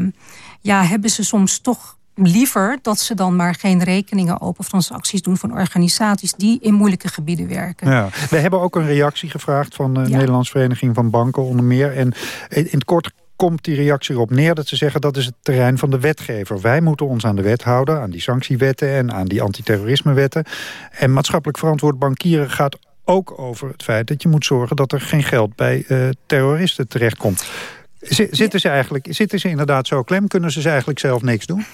ja, hebben ze soms toch liever dat ze dan maar geen rekeningen open of transacties doen van organisaties die in moeilijke gebieden werken. Ja, we hebben ook een reactie gevraagd van de ja. Nederlandse Vereniging van Banken onder meer. En in het kort komt die reactie erop neer dat ze zeggen dat is het terrein van de wetgever. Wij moeten ons aan de wet houden, aan die sanctiewetten en aan die antiterrorismewetten. En maatschappelijk verantwoord bankieren gaat ook over het feit dat je moet zorgen dat er geen geld bij uh, terroristen terechtkomt. Zitten ze, eigenlijk, zitten ze inderdaad zo klem? Kunnen ze, ze eigenlijk zelf niks doen?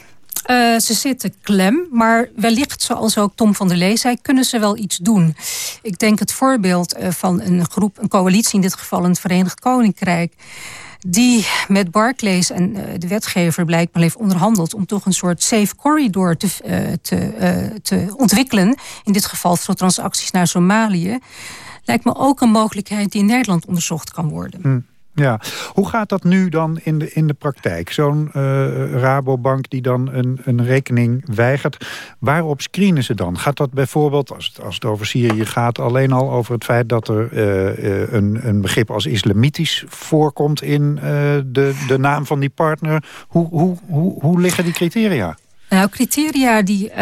Uh, ze zitten klem, maar wellicht, zoals ook Tom van der Lee zei... kunnen ze wel iets doen. Ik denk het voorbeeld uh, van een groep, een coalitie... in dit geval in het Verenigd Koninkrijk... die met Barclays en uh, de wetgever blijkbaar heeft onderhandeld... om toch een soort safe corridor te, te, te ontwikkelen. In dit geval voor transacties naar Somalië. Lijkt me ook een mogelijkheid die in Nederland onderzocht kan worden. Hm. Ja, hoe gaat dat nu dan in de, in de praktijk? Zo'n uh, Rabobank die dan een, een rekening weigert. Waarop screenen ze dan? Gaat dat bijvoorbeeld, als het, als het over Syrië gaat... alleen al over het feit dat er uh, een, een begrip als islamitisch voorkomt... in de, de naam van die partner? Hoe, hoe, hoe, hoe liggen die criteria? Nou, criteria die... Uh,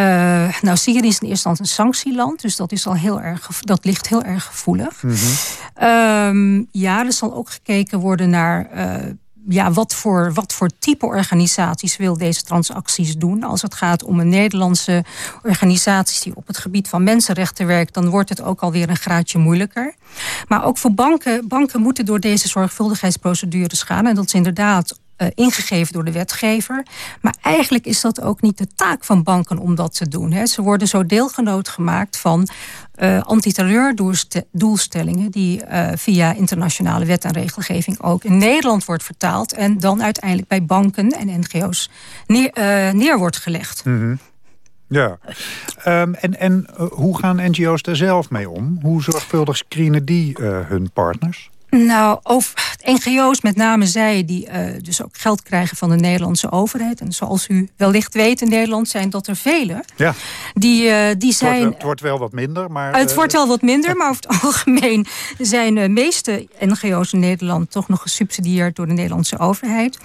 nou, Syrië is in eerste instantie een sanctieland. Dus dat, is al heel erg, dat ligt heel erg gevoelig. Mm -hmm. um, ja, er zal ook gekeken worden naar... Uh, ja, wat voor, wat voor type organisaties wil deze transacties doen. Als het gaat om een Nederlandse organisaties die op het gebied van mensenrechten werkt, dan wordt het ook alweer een graadje moeilijker. Maar ook voor banken, banken moeten door deze zorgvuldigheidsprocedures gaan. En dat is inderdaad uh, ingegeven door de wetgever. Maar eigenlijk is dat ook niet de taak van banken om dat te doen. Hè. Ze worden zo deelgenoot gemaakt van uh, antiterreurdoelstellingen... die uh, via internationale wet en regelgeving ook in Nederland wordt vertaald... en dan uiteindelijk bij banken en NGO's neer, neer wordt gelegd. -hmm. Ja, um, en, en hoe gaan NGO's daar zelf mee om? Hoe zorgvuldig screenen die hun partners? Nou, over NGO's, met name zij die uh, dus ook geld krijgen van de Nederlandse overheid. En zoals u wellicht weet in Nederland zijn dat er vele. Ja. Die, uh, die zijn, het, wordt, het wordt wel wat minder. Maar, het uh, wordt wel wat minder, maar over het algemeen zijn de meeste NGO's in Nederland toch nog gesubsidieerd door de Nederlandse overheid.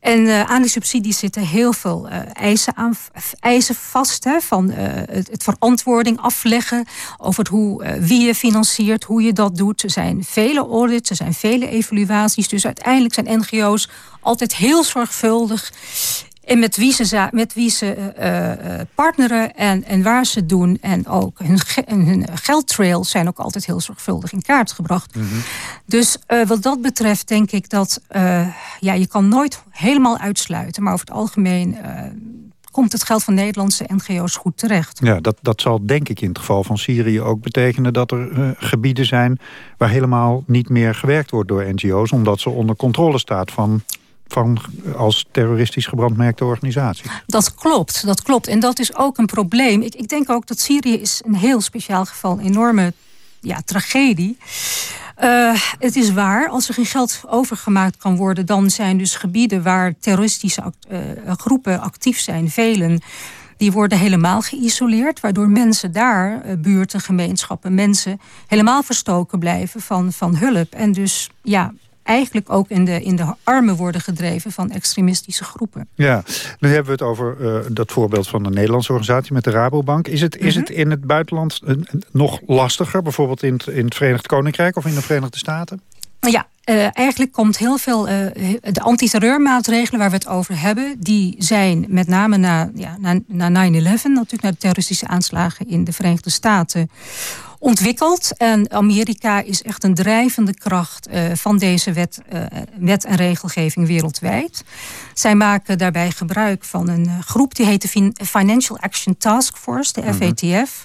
En aan die subsidies zitten heel veel eisen, aan, eisen vast. Hè, van het, het, verantwoording afleggen over het hoe, wie je financiert, hoe je dat doet. Er zijn vele audits er zijn vele evaluaties. Dus uiteindelijk zijn NGO's altijd heel zorgvuldig en met wie ze, met wie ze uh, partneren en, en waar ze doen. En ook hun, hun geldtrails zijn ook altijd heel zorgvuldig in kaart gebracht. Mm -hmm. Dus uh, wat dat betreft denk ik dat... ja, je kan nooit helemaal uitsluiten. Maar over het algemeen komt het geld van Nederlandse NGO's goed terecht. Ja, dat, dat zal denk ik in het geval van Syrië ook betekenen... dat er uh, gebieden zijn waar helemaal niet meer gewerkt wordt door NGO's... omdat ze onder controle staat van van als terroristisch gebrandmerkte organisatie. Dat klopt, dat klopt. En dat is ook een probleem. Ik, ik denk ook dat Syrië is een heel speciaal geval, een enorme ja, tragedie. Uh, het is waar, als er geen geld overgemaakt kan worden... dan zijn dus gebieden waar terroristische uh, groepen actief zijn, velen... die worden helemaal geïsoleerd... waardoor mensen daar, uh, buurten, gemeenschappen, mensen... helemaal verstoken blijven van, van hulp. En dus ja, eigenlijk ook in de, in de armen worden gedreven van extremistische groepen. Ja, nu hebben we het over uh, dat voorbeeld van de Nederlandse organisatie met de Rabobank. Is het, mm -hmm. is het in het buitenland uh, nog lastiger, bijvoorbeeld in het, in het Verenigd Koninkrijk of in de Verenigde Staten? Ja, uh, eigenlijk komt heel veel... Uh, de antiterreurmaatregelen waar we het over hebben... die zijn met name na, ja, na, na 9-11, natuurlijk na de terroristische aanslagen in de Verenigde Staten ontwikkeld. En Amerika is echt een drijvende kracht uh, van deze wet, uh, wet en regelgeving wereldwijd. Zij maken daarbij gebruik van een groep die heet de Financial Action Task Force, de FATF.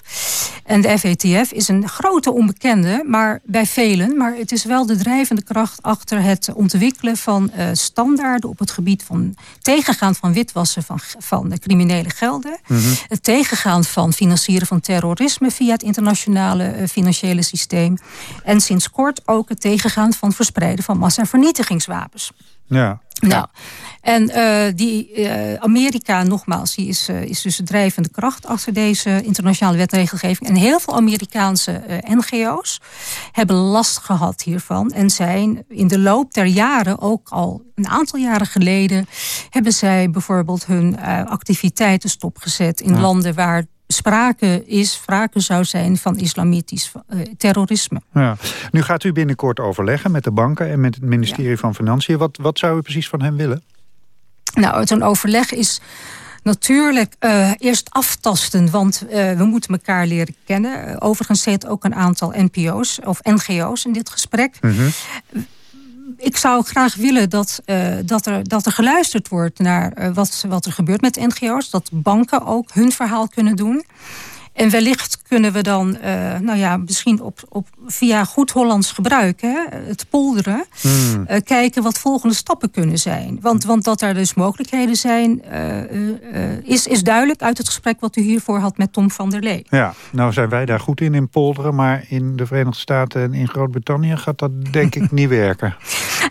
En de FATF is een grote onbekende, maar bij velen. Maar het is wel de drijvende kracht achter het ontwikkelen van uh, standaarden op het gebied van tegengaan van witwassen van, van de criminele gelden. -hmm. Het tegengaan van financieren van terrorisme via het internationale financiële systeem. En sinds kort ook het tegengaan van verspreiden van massavernietigingswapens. Ja. Nou, en uh, die uh, Amerika, nogmaals, die is, uh, is dus de drijvende kracht achter deze internationale wetregelgeving. En heel veel Amerikaanse NGO's hebben last gehad hiervan. En zijn in de loop der jaren, ook al een aantal jaren geleden, hebben zij bijvoorbeeld hun activiteiten stopgezet in ja. landen waar sprake is, sprake zou zijn van islamitisch uh, terrorisme. Ja. Nu gaat u binnenkort overleggen met de banken en met het ministerie ja. van Financiën. Wat, wat zou u precies van hen willen? Nou, zo'n overleg is natuurlijk uh, eerst aftasten, want uh, we moeten elkaar leren kennen. Overigens zit ook een aantal NPO's of NGO's in dit gesprek. Mm -hmm ik zou graag willen dat, uh, dat, er, dat er geluisterd wordt naar uh, wat, wat er gebeurt met NGO's. Dat banken ook hun verhaal kunnen doen. En wellicht kunnen we dan, uh, nou ja, misschien op, op, via goed Hollands gebruik, hè, het polderen, hmm. uh, kijken wat volgende stappen kunnen zijn. Want, want dat er dus mogelijkheden zijn, uh, is, is duidelijk uit het gesprek wat u hiervoor had met Tom van der Lee. Ja, nou zijn wij daar goed in, in polderen, maar in de Verenigde Staten en in Groot-Brittannië gaat dat denk ik niet werken.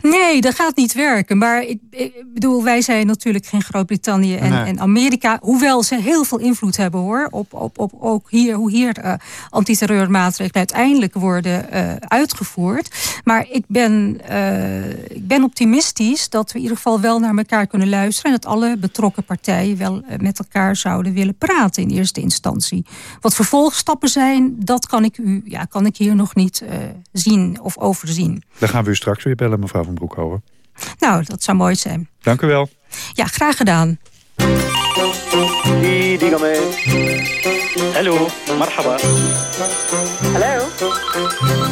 Nee, dat gaat niet werken. Maar ik, ik bedoel, wij zijn natuurlijk geen Groot-Brittannië en, nee. en Amerika, hoewel ze heel veel invloed hebben hoor, op, op, op ook hier, hoe hier uh, antiterreurmaatregelen uiteindelijk worden uh, uitgevoerd. Maar ik ben, uh, ik ben optimistisch dat we in ieder geval wel naar elkaar kunnen luisteren. En dat alle betrokken partijen wel met elkaar zouden willen praten in eerste instantie. Wat vervolgstappen zijn, dat kan ik, u, ja, kan ik hier nog niet zien of overzien. Dan gaan we u straks weer bellen, mevrouw van Broekhoven. Nou, dat zou mooi zijn. Dank u wel. Ja, graag gedaan. Hello, marhaba. Hallo.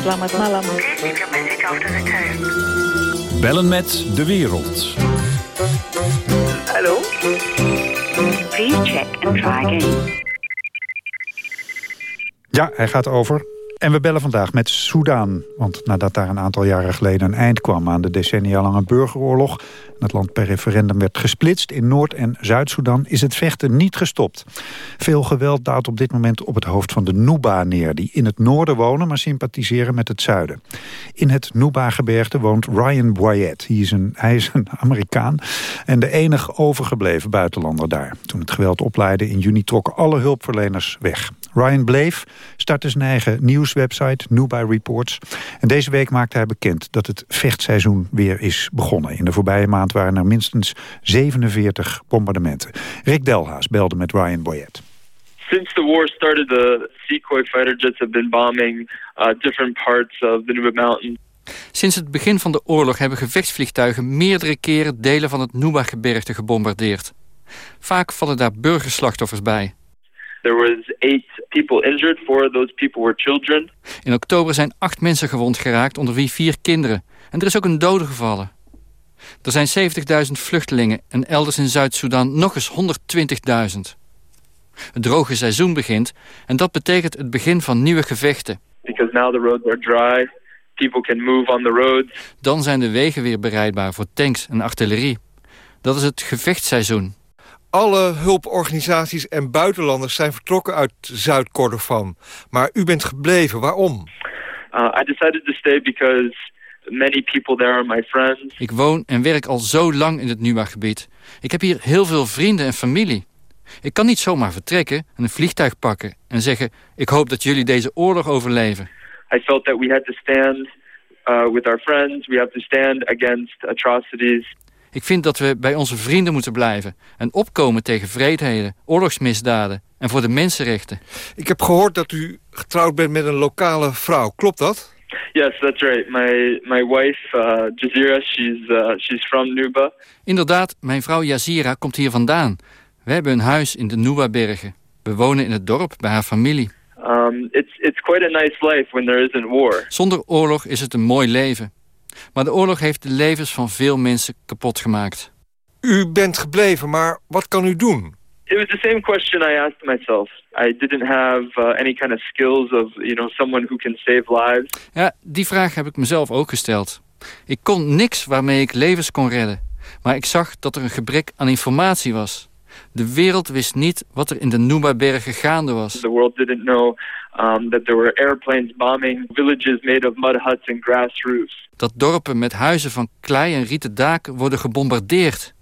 Selamat malam. Bellen met de wereld. Hallo. Please check and try again. Ja, hij gaat over en we bellen vandaag met Soudaan. Want nadat daar een aantal jaren geleden een eind kwam... aan de decennia lange burgeroorlog... en het land per referendum werd gesplitst in Noord- en Zuid-Soedan... is het vechten niet gestopt. Veel geweld daalt op dit moment op het hoofd van de Nuba neer... die in het noorden wonen, maar sympathiseren met het zuiden. In het Nuba-gebergte woont Ryan Boyette. Hij is, een, hij Amerikaan en de enige overgebleven buitenlander daar. Toen het geweld opleidde in juni trokken alle hulpverleners weg. Ryan bleef, startte zijn eigen nieuwswebsite, Nubai Reports. En deze week maakte hij bekend dat het vechtseizoen weer is begonnen. In de voorbije maand waren er minstens 47 bombardementen. Rick Delhaas belde met Ryan Boyette. Since the war started, the Sequoia fighter jets have been bombing uh, different parts of the Nuba Mountains. Sinds het begin van de oorlog hebben gevechtsvliegtuigen meerdere keren delen van het Nuba-gebergte gebombardeerd. Vaak vallen daar burgerslachtoffers bij. There was eight people injured. Four of those people were children. In oktober zijn acht mensen gewond geraakt, onder wie vier kinderen. En er is ook een dode gevallen. Er zijn 70.000 vluchtelingen en elders in Zuid-Soedan nog eens 120.000. Het droge seizoen begint en dat betekent het begin van nieuwe gevechten. Because now the roads are dry, people can move on the roads. Dan zijn de wegen weer bereidbaar voor tanks en artillerie. Dat is het gevechtsseizoen. Alle hulporganisaties en buitenlanders zijn vertrokken uit Zuid-Kordofan. Maar u bent gebleven. Waarom? Uh, I decided to stay because many people there are my friends. Ik woon en werk al zo lang in het Nuba-gebied. Ik heb hier heel veel vrienden en familie. Ik kan niet zomaar vertrekken en een vliegtuig pakken en zeggen... ik hoop dat jullie deze oorlog overleven. I felt that we had to stand uh, with our friends. We have to stand against atrocities. Ik vind dat we bij onze vrienden moeten blijven... en opkomen tegen vreedheden, oorlogsmisdaden en voor de mensenrechten. Ik heb gehoord dat u getrouwd bent met een lokale vrouw. Klopt dat? Yes, that's right. My, my wife, uh, Jazira, she's, uh, she's from Nuba. Inderdaad, mijn vrouw Jazira komt hier vandaan. We hebben een huis in de Nuba-bergen. We wonen in het dorp bij haar familie. Um, it's, it's quite a nice life when there isn't war. Zonder oorlog is het een mooi leven. Maar de oorlog heeft de levens van veel mensen kapot gemaakt. U bent gebleven, maar wat kan u doen? It was the same question I asked myself. I didn't have uh, any kind of skills of, you know, someone who can save lives. Ja, die vraag heb ik mezelf ook gesteld. Ik kon niks waarmee ik levens kon redden. Maar ik zag dat er een gebrek aan informatie was. De wereld wist niet wat er in de Nuba-bergen gaande was. The world didn't know um, that there were airplanes bombing villages made of mud huts and grass roofs. Dat dorpen met huizen van klei en rieten daken worden gebombardeerd.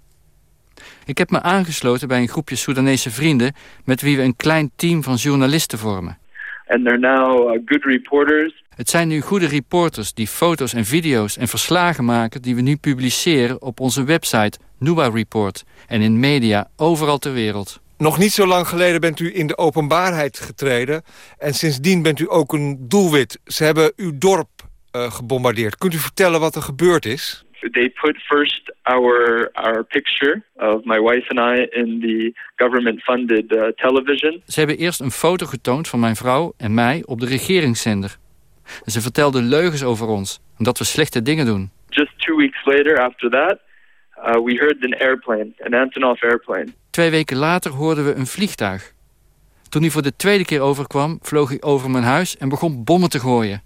Ik heb me aangesloten bij een groepje Soedanese vrienden... met wie we een klein team van journalisten vormen. And they're now uh, good reporters. Het zijn nu goede reporters die foto's en video's en verslagen maken... die we nu publiceren op onze website Nuba Report... en in media overal ter wereld. Nog niet zo lang geleden bent u in de openbaarheid getreden... en sindsdien bent u ook een doelwit. Ze hebben uw dorp uh, gebombardeerd. Kunt u vertellen wat er gebeurd is? They put first our our picture of my wife and I in the government-funded uh, television. Ze hebben eerst een foto getoond van mijn vrouw en mij op de regeringszender. En ze vertelden leugens over ons, omdat we slechte dingen doen. Just two weeks later, after that, uh, we heard an airplane, an Antonov airplane. Twee weken later hoorden we een vliegtuig. Toen hij voor de tweede keer overkwam, vloog hij over mijn huis en begon bommen te gooien.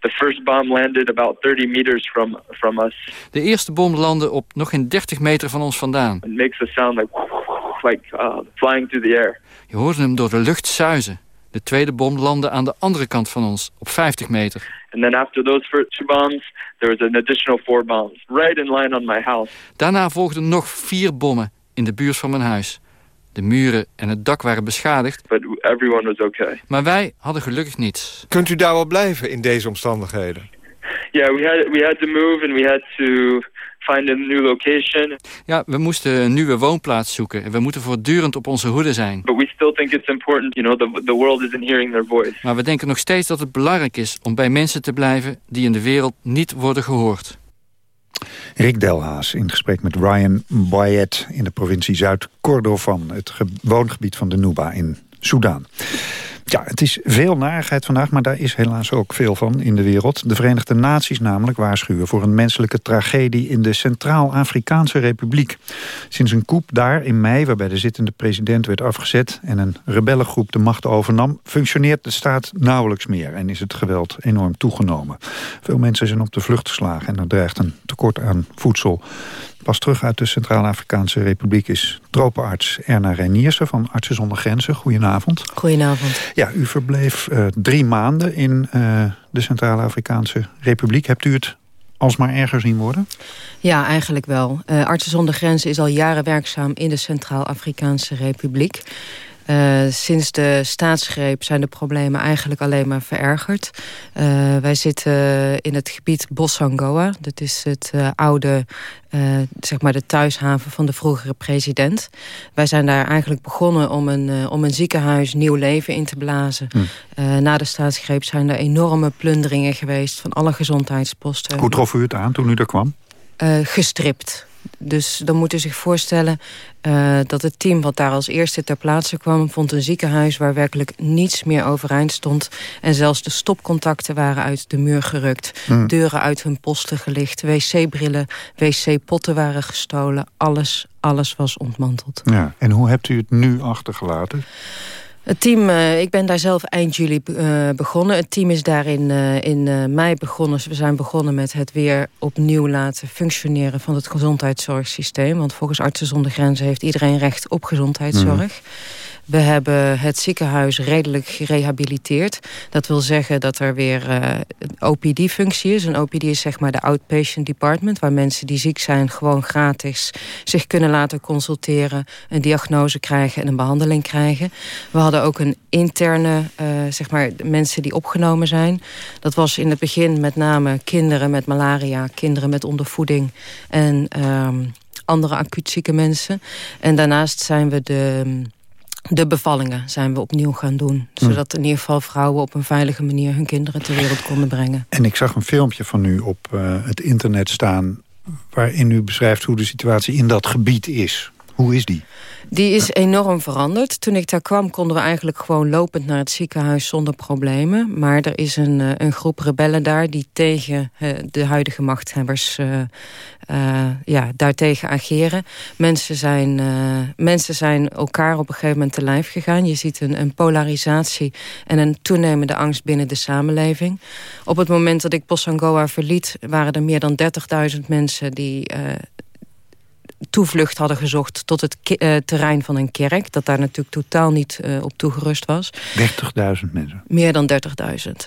The first bomb landed about 30 meters from, from us. De eerste bom landde op nog geen 30 meter van ons vandaan. It makes a sound like, like uh, flying through the air. Je hoorde hem door de lucht suizen. De tweede bom landde aan de andere kant van ons, op 50 meter. And then after those first two bombs, there was an additional four bombs, right in line on my house. Daarna volgden nog vier bommen in de buurt van mijn huis. De muren en het dak waren beschadigd. But everyone was okay. Maar wij hadden gelukkig niets. Kunt u daar wel blijven in deze omstandigheden? Yeah, we had, we had to move and we had to find a new location. Ja, we moesten een nieuwe woonplaats zoeken. En we moeten voortdurend op onze hoede zijn. But we still think it's important, you know, the, the world isn't hearing their voice. Maar we denken nog steeds dat het belangrijk is om bij mensen te blijven die in de wereld niet worden gehoord. Rick Delhaas in gesprek met Ryan Bayet in de provincie Zuid-Kordofan... het woongebied van de Nuba in Soudaan. Ja, het is veel narigheid vandaag, maar daar is helaas ook veel van in de wereld. De Verenigde Naties namelijk waarschuwen voor een menselijke tragedie in de Centraal-Afrikaanse Republiek. Sinds een coup daar in mei, waarbij de zittende president werd afgezet en een rebellengroep de macht overnam, functioneert de staat nauwelijks meer en is het geweld enorm toegenomen. Veel mensen zijn op de vlucht geslagen en er dreigt een tekort aan voedsel. Pas terug uit de Centraal-Afrikaanse Republiek is tropenarts Erna Reiniersen van Artsen zonder Grenzen. Goedenavond. Goedenavond. Ja, u verbleef uh, drie maanden in uh, de Centraal-Afrikaanse Republiek. Hebt u het alsmaar erger zien worden? Ja, eigenlijk wel. Uh, Artsen zonder Grenzen is al jaren werkzaam in de Centraal-Afrikaanse Republiek. Uh, sinds de staatsgreep zijn de problemen eigenlijk alleen maar verergerd. Uh, wij zitten in het gebied Bossangoa. Dat is het uh, oude, zeg maar de thuishaven van de vroegere president. Wij zijn daar eigenlijk begonnen om een, om een ziekenhuis nieuw leven in te blazen. Hm. na de staatsgreep zijn er enorme plunderingen geweest van alle gezondheidsposten. Hoe trof u het aan toen u er kwam? gestript. Dus dan moet u zich voorstellen uh, dat het team wat daar als eerste ter plaatse kwam... vond een ziekenhuis waar werkelijk niets meer overeind stond. En zelfs de stopcontacten waren uit de muur gerukt. Hmm. Deuren uit hun posten gelicht. Wc-brillen, wc-potten waren gestolen. Alles, alles was ontmanteld. Ja, en hoe hebt u het nu achtergelaten? Het team, uh, ik ben daar zelf eind juli uh, begonnen. Het team is daar in, in mei begonnen. We zijn begonnen met het weer opnieuw laten functioneren van het gezondheidszorgsysteem. Want volgens Artsen zonder Grenzen heeft iedereen recht op gezondheidszorg. Mm. We hebben het ziekenhuis redelijk gerehabiliteerd. Dat wil zeggen dat er weer een OPD-functie is. Een OPD is zeg maar de outpatient department... waar mensen die ziek zijn gewoon gratis zich kunnen laten consulteren... een diagnose krijgen en een behandeling krijgen. We hadden ook een interne, uh, zeg maar, mensen die opgenomen zijn. Dat was in het begin met name kinderen met malaria... kinderen met ondervoeding en uh, andere acuut zieke mensen. En daarnaast zijn we de de bevallingen zijn we opnieuw gaan doen. Zodat in ieder geval vrouwen op een veilige manier hun kinderen ter wereld konden brengen. En ik zag een filmpje van u op uh, het internet staan... waarin u beschrijft hoe de situatie in dat gebied is. Hoe is die? Die is enorm veranderd. Toen ik daar kwam konden we eigenlijk gewoon lopend naar het ziekenhuis zonder problemen. Maar er is een, eh, een groep rebellen daar die tegen uh, de huidige machthebbers uh, uh, ja, daartegen ageren. Mensen zijn, mensen zijn elkaar op een gegeven moment te lijf gegaan. Je ziet een, een polarisatie en een toenemende angst binnen de samenleving. Op het moment dat ik Bossangoa verliet waren er meer dan 30.000 mensen die toevlucht hadden gezocht tot het uh, terrein van een kerk. Dat daar natuurlijk totaal niet uh, op toegerust was. 30.000 mensen? Meer dan 30.000.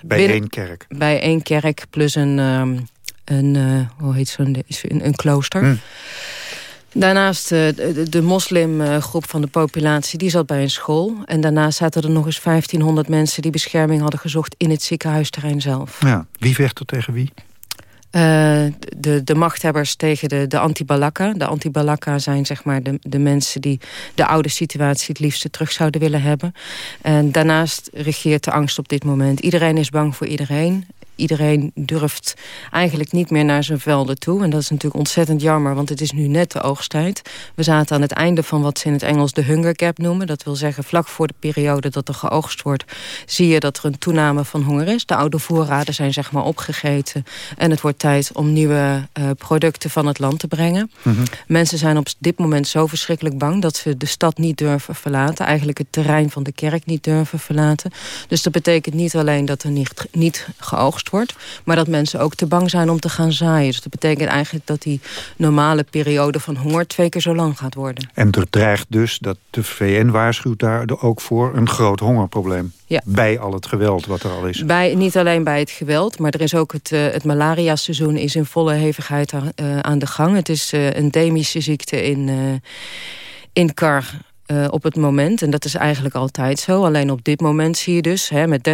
Bij Binnen, één kerk? Bij één kerk plus een, um, een uh, hoe heet zo'n een, een klooster. Hm. Daarnaast de, de moslimgroep van de populatie, die zat bij een school. En daarnaast zaten er nog eens 1500 mensen die bescherming hadden gezocht in het ziekenhuisterrein zelf. Ja, wie vecht er tegen wie? Uh, de, de machthebbers tegen de, de anti-Balaka. De anti-Balaka zijn zeg maar de, de mensen die de oude situatie het liefste terug zouden willen hebben. En daarnaast regeert de angst op dit moment. Iedereen is bang voor iedereen iedereen durft eigenlijk niet meer naar zijn velden toe. En dat is natuurlijk ontzettend jammer, want het is nu net de oogsttijd. We zaten aan het einde van wat ze in het Engels de hunger gap noemen. Dat wil zeggen, vlak voor de periode dat er geoogst wordt... zie je dat er een toename van honger is. De oude voorraden zijn zeg maar opgegeten. En het wordt tijd om nieuwe uh, producten van het land te brengen. Mhm. Mm -hmm. Mensen zijn op dit moment zo verschrikkelijk bang... dat ze de stad niet durven verlaten. Eigenlijk het terrein van de kerk niet durven verlaten. Dus dat betekent niet alleen dat er niet, niet geoogst wordt... maar dat mensen ook te bang zijn om te gaan zaaien. Dus dat betekent eigenlijk dat die normale periode van honger... twee keer zo lang gaat worden. En er dreigt dus dat de VN waarschuwt daar ook voor... een groot hongerprobleem. Ja. Bij al het geweld wat er al is. Bij, niet alleen bij het geweld, maar er is ook het, uh, het malaria-seizoen... is in volle hevigheid aan, uh, aan de gang. Het is uh, een demische ziekte in, in Kar... Uh, op het moment. En dat is eigenlijk altijd zo. Alleen op dit moment zie je dus hè, met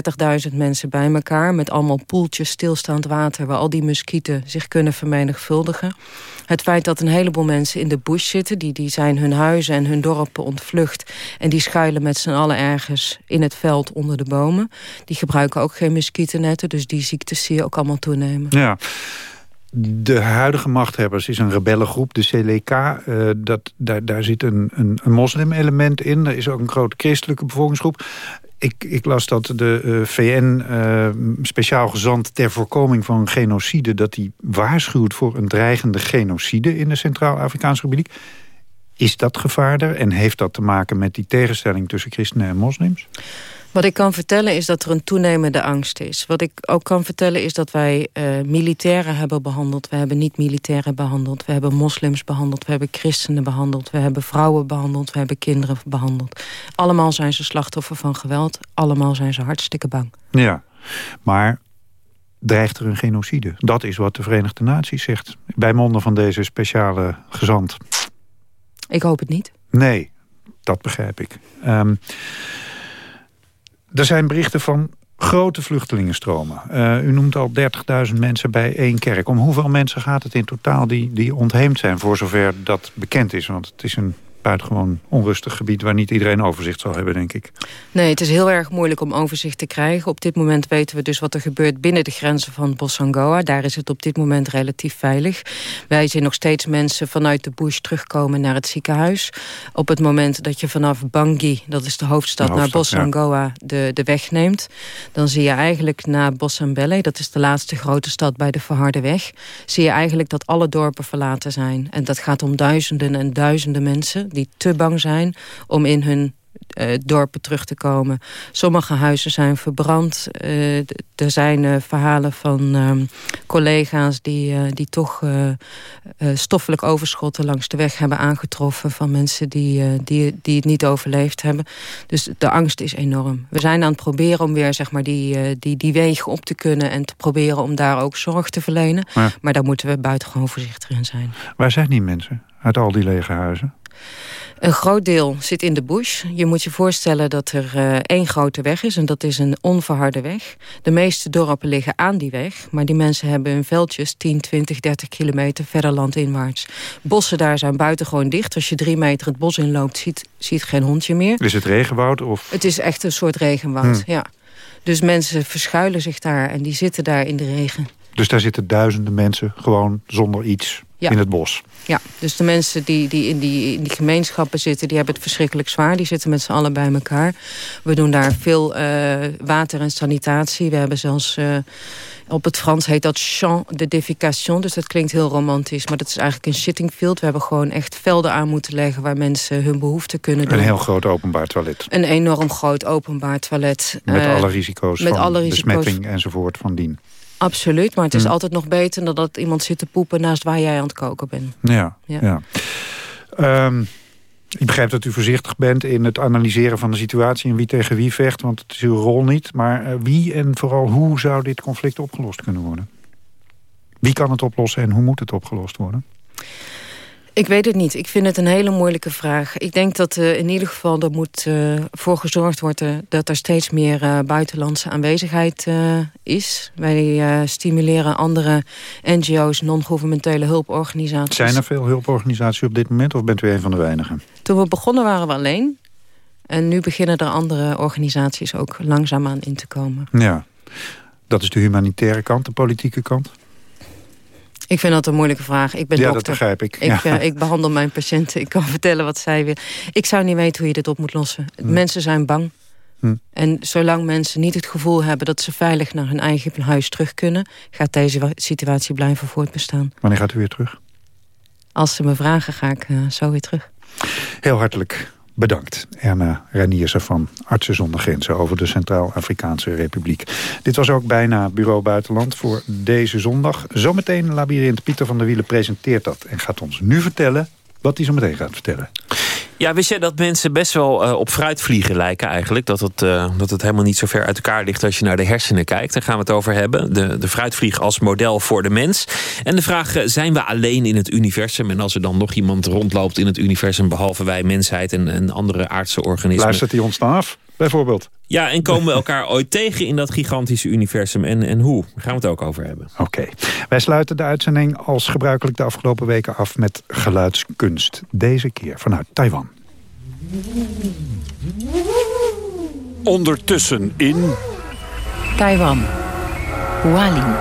30.000 mensen bij elkaar... met allemaal poeltjes stilstaand water... waar al die muskieten zich kunnen vermenigvuldigen. Het feit dat een heleboel mensen in de bush zitten... die, die zijn hun huizen en hun dorpen ontvlucht... en die schuilen met z'n allen ergens in het veld onder de bomen. Die gebruiken ook geen muskietennetten... dus die ziektes zie je ook allemaal toenemen. Ja. De huidige machthebbers is een rebellengroep, de CLK. Uh, dat, daar, daar zit een, een, een moslimelement in. Er is ook een grote christelijke bevolkingsgroep. Ik, ik las dat de uh, VN uh, speciaal gezant ter voorkoming van genocide... dat die waarschuwt voor een dreigende genocide in de Centraal-Afrikaanse Republiek. Is dat gevaar er? En heeft dat te maken met die tegenstelling tussen christenen en moslims? Wat ik kan vertellen is dat er een toenemende angst is. Wat ik ook kan vertellen is dat wij uh, militairen hebben behandeld. We hebben niet-militairen behandeld. We hebben moslims behandeld. We hebben christenen behandeld. We hebben vrouwen behandeld. We hebben kinderen behandeld. Allemaal zijn ze slachtoffer van geweld. Allemaal zijn ze hartstikke bang. Ja, maar dreigt er een genocide? Dat is wat de Verenigde Naties zegt. Bij monden van deze speciale gezant. Ik hoop het niet. Nee, dat begrijp ik. Um, er zijn berichten van grote vluchtelingenstromen. Uh, u noemt al 30.000 mensen bij één kerk. Om hoeveel mensen gaat het in totaal die, die ontheemd zijn... voor zover dat bekend is? Want het is een buitengewoon onrustig gebied... waar niet iedereen overzicht zal hebben, denk ik. Nee, het is heel erg moeilijk om overzicht te krijgen. Op dit moment weten we dus wat er gebeurt binnen de grenzen van Bossangoa. Daar is het op dit moment relatief veilig. Wij zien nog steeds mensen vanuit de bush terugkomen naar het ziekenhuis. Op het moment dat je vanaf Bangui, dat is de hoofdstad, de hoofdstad naar Bossangoa, ja. de, de weg neemt... dan zie je eigenlijk na Bossambele, dat is de laatste grote stad bij de Verharde Weg... zie je eigenlijk dat alle dorpen verlaten zijn. En dat gaat om duizenden en duizenden mensen die te bang zijn om in hun uh, dorpen terug te komen. Sommige huizen zijn verbrand. Uh, er zijn uh, verhalen van uh, collega's die, die toch stoffelijk overschotten langs de weg hebben aangetroffen van mensen die, die, die het niet overleefd hebben. Dus de angst is enorm. We zijn aan het proberen om weer zeg maar, die, die, die wegen op te kunnen en te proberen om daar ook zorg te verlenen. Maar daar moeten we buitengewoon voorzichtig in zijn. Waar zijn die mensen uit al die lege huizen? Een groot deel zit in de bush. Je moet je voorstellen dat er uh, één grote weg is... en dat is een onverharde weg. De meeste dorpen liggen aan die weg... maar die mensen hebben hun veldjes 10, 20, 30 kilometer verder landinwaarts. Bossen daar zijn buitengewoon dicht. Als je drie meter het bos inloopt, ziet, ziet geen hondje meer. Is het regenwoud? Of? Het is echt een soort regenwoud, Hm. ja. Dus mensen verschuilen zich daar en die zitten daar in de regen. Dus daar zitten duizenden mensen gewoon zonder iets Ja. in het bos. Ja, dus de mensen die, die, in die in die gemeenschappen zitten... die hebben het verschrikkelijk zwaar. Die zitten met z'n allen bij elkaar. We doen daar veel uh, water en sanitatie. We hebben zelfs... Uh, op het Frans heet dat champ de defecation. Dus dat klinkt heel romantisch. Maar dat is eigenlijk een shitting field. We hebben gewoon echt velden aan moeten leggen... waar mensen hun behoeften kunnen doen. Een heel groot openbaar toilet. Een enorm groot openbaar toilet. Met uh, alle risico's met van alle risico's. besmetting enzovoort van dien. Absoluut, maar het is Hmm. altijd nog beter... dan dat iemand zit te poepen naast waar jij aan het koken bent. Ja, Ja. ja. Ehm, ik begrijp dat u voorzichtig bent in het analyseren van de situatie... en wie tegen wie vecht, want het is uw rol niet. Maar eh, wie en vooral hoe zou dit conflict opgelost kunnen worden? Wie kan het oplossen en hoe moet het opgelost worden? Ik weet het niet. Ik vind het een hele moeilijke vraag. Ik denk dat uh, in ieder geval er moet uh, voor gezorgd worden... dat er steeds meer uh, buitenlandse aanwezigheid is. Wij stimuleren andere NGO's, non-governementele hulporganisaties. Zijn er veel hulporganisaties op dit moment of bent u een van de weinigen? Toen we begonnen waren we alleen. En nu beginnen er andere organisaties ook langzaamaan in te komen. Ja, dat is de humanitaire kant, de politieke kant? Ik vind dat een moeilijke vraag. Ik ben ja, dokter. dat begrijp ik. Ik, ja. uh, ik behandel mijn patiënten. Ik kan vertellen wat zij willen. Ik zou niet weten hoe je dit op moet lossen. Hm. Mensen zijn bang. Hm. En zolang mensen niet het gevoel hebben... dat ze veilig naar hun eigen huis terug kunnen... gaat deze situatie blijven voortbestaan. Wanneer gaat u weer terug? Als ze me vragen, ga ik uh, zo weer terug. Heel hartelijk bedankt. Erna Reniersen van Artsen zonder Grenzen over de Centraal-Afrikaanse Republiek. Dit was ook bijna Bureau Buitenland voor deze zondag. Zometeen Labyrinth Pieter van der Wielen presenteert dat... en gaat ons nu vertellen wat hij zo meteen gaat vertellen. Ja, wist jij dat mensen best wel uh, op fruitvliegen lijken eigenlijk? Dat het, uh, dat het helemaal niet zo ver uit elkaar ligt als je naar de hersenen kijkt. Daar gaan we het over hebben. De, de fruitvlieg als model voor de mens. En de vraag, uh, zijn we alleen in het universum? En als er dan nog iemand rondloopt in het universum... behalve wij, mensheid en, en andere aardse organismen... Luistert hij ons dan af, bijvoorbeeld? Ja, en komen we elkaar ooit tegen in dat gigantische universum? En, en hoe? Daar gaan we het ook over hebben. Oké. Okay. Wij sluiten de uitzending als gebruikelijk de afgelopen weken af met geluidskunst. Deze keer vanuit Taiwan. Ondertussen in... Taiwan. Hualien.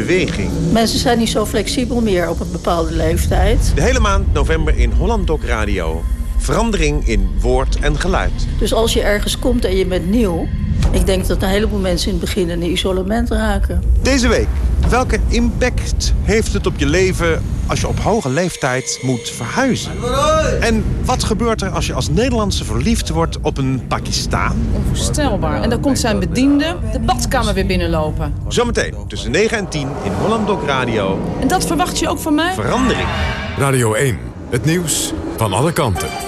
Beweging. Mensen zijn niet zo flexibel meer op een bepaalde leeftijd. De hele maand november in Holland Doc Radio. Verandering in woord en geluid. Dus als je ergens komt en je bent nieuw... ik denk dat een heleboel mensen in het begin in isolement raken. Deze week, welke impact heeft het op je leven... als je op hoge leeftijd moet verhuizen? En wat gebeurt er als je als Nederlandse verliefd wordt op een Pakistaan? Onvoorstelbaar. En dan komt zijn bediende de badkamer weer binnenlopen. Zometeen tussen 9 en 10 in Holland Doc Radio. En dat verwacht je ook van mij? Verandering. Radio 1, het nieuws van alle kanten.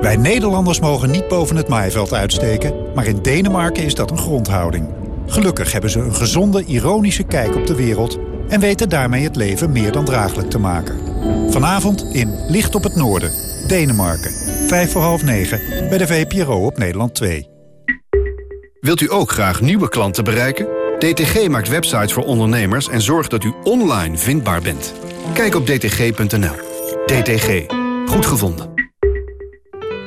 Wij Nederlanders mogen niet boven het maaiveld uitsteken... maar in Denemarken is dat een grondhouding. Gelukkig hebben ze een gezonde, ironische kijk op de wereld... en weten daarmee het leven meer dan draaglijk te maken. Vanavond in Licht op het Noorden, Denemarken. Vijf voor half negen bij de VPRO op Nederland 2. Wilt u ook graag nieuwe klanten bereiken? DTG maakt websites voor ondernemers en zorgt dat u online vindbaar bent. Kijk op dtg.nl. DTG. Goed gevonden.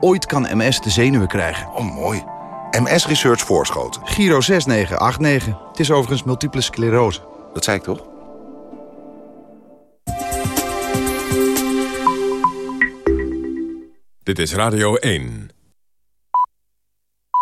Ooit kan MS de zenuwen krijgen. Oh, mooi. MS Research Voorschoten. Giro 6989. Het is overigens multiple sclerose. Dat zei ik toch? Dit is Radio 1.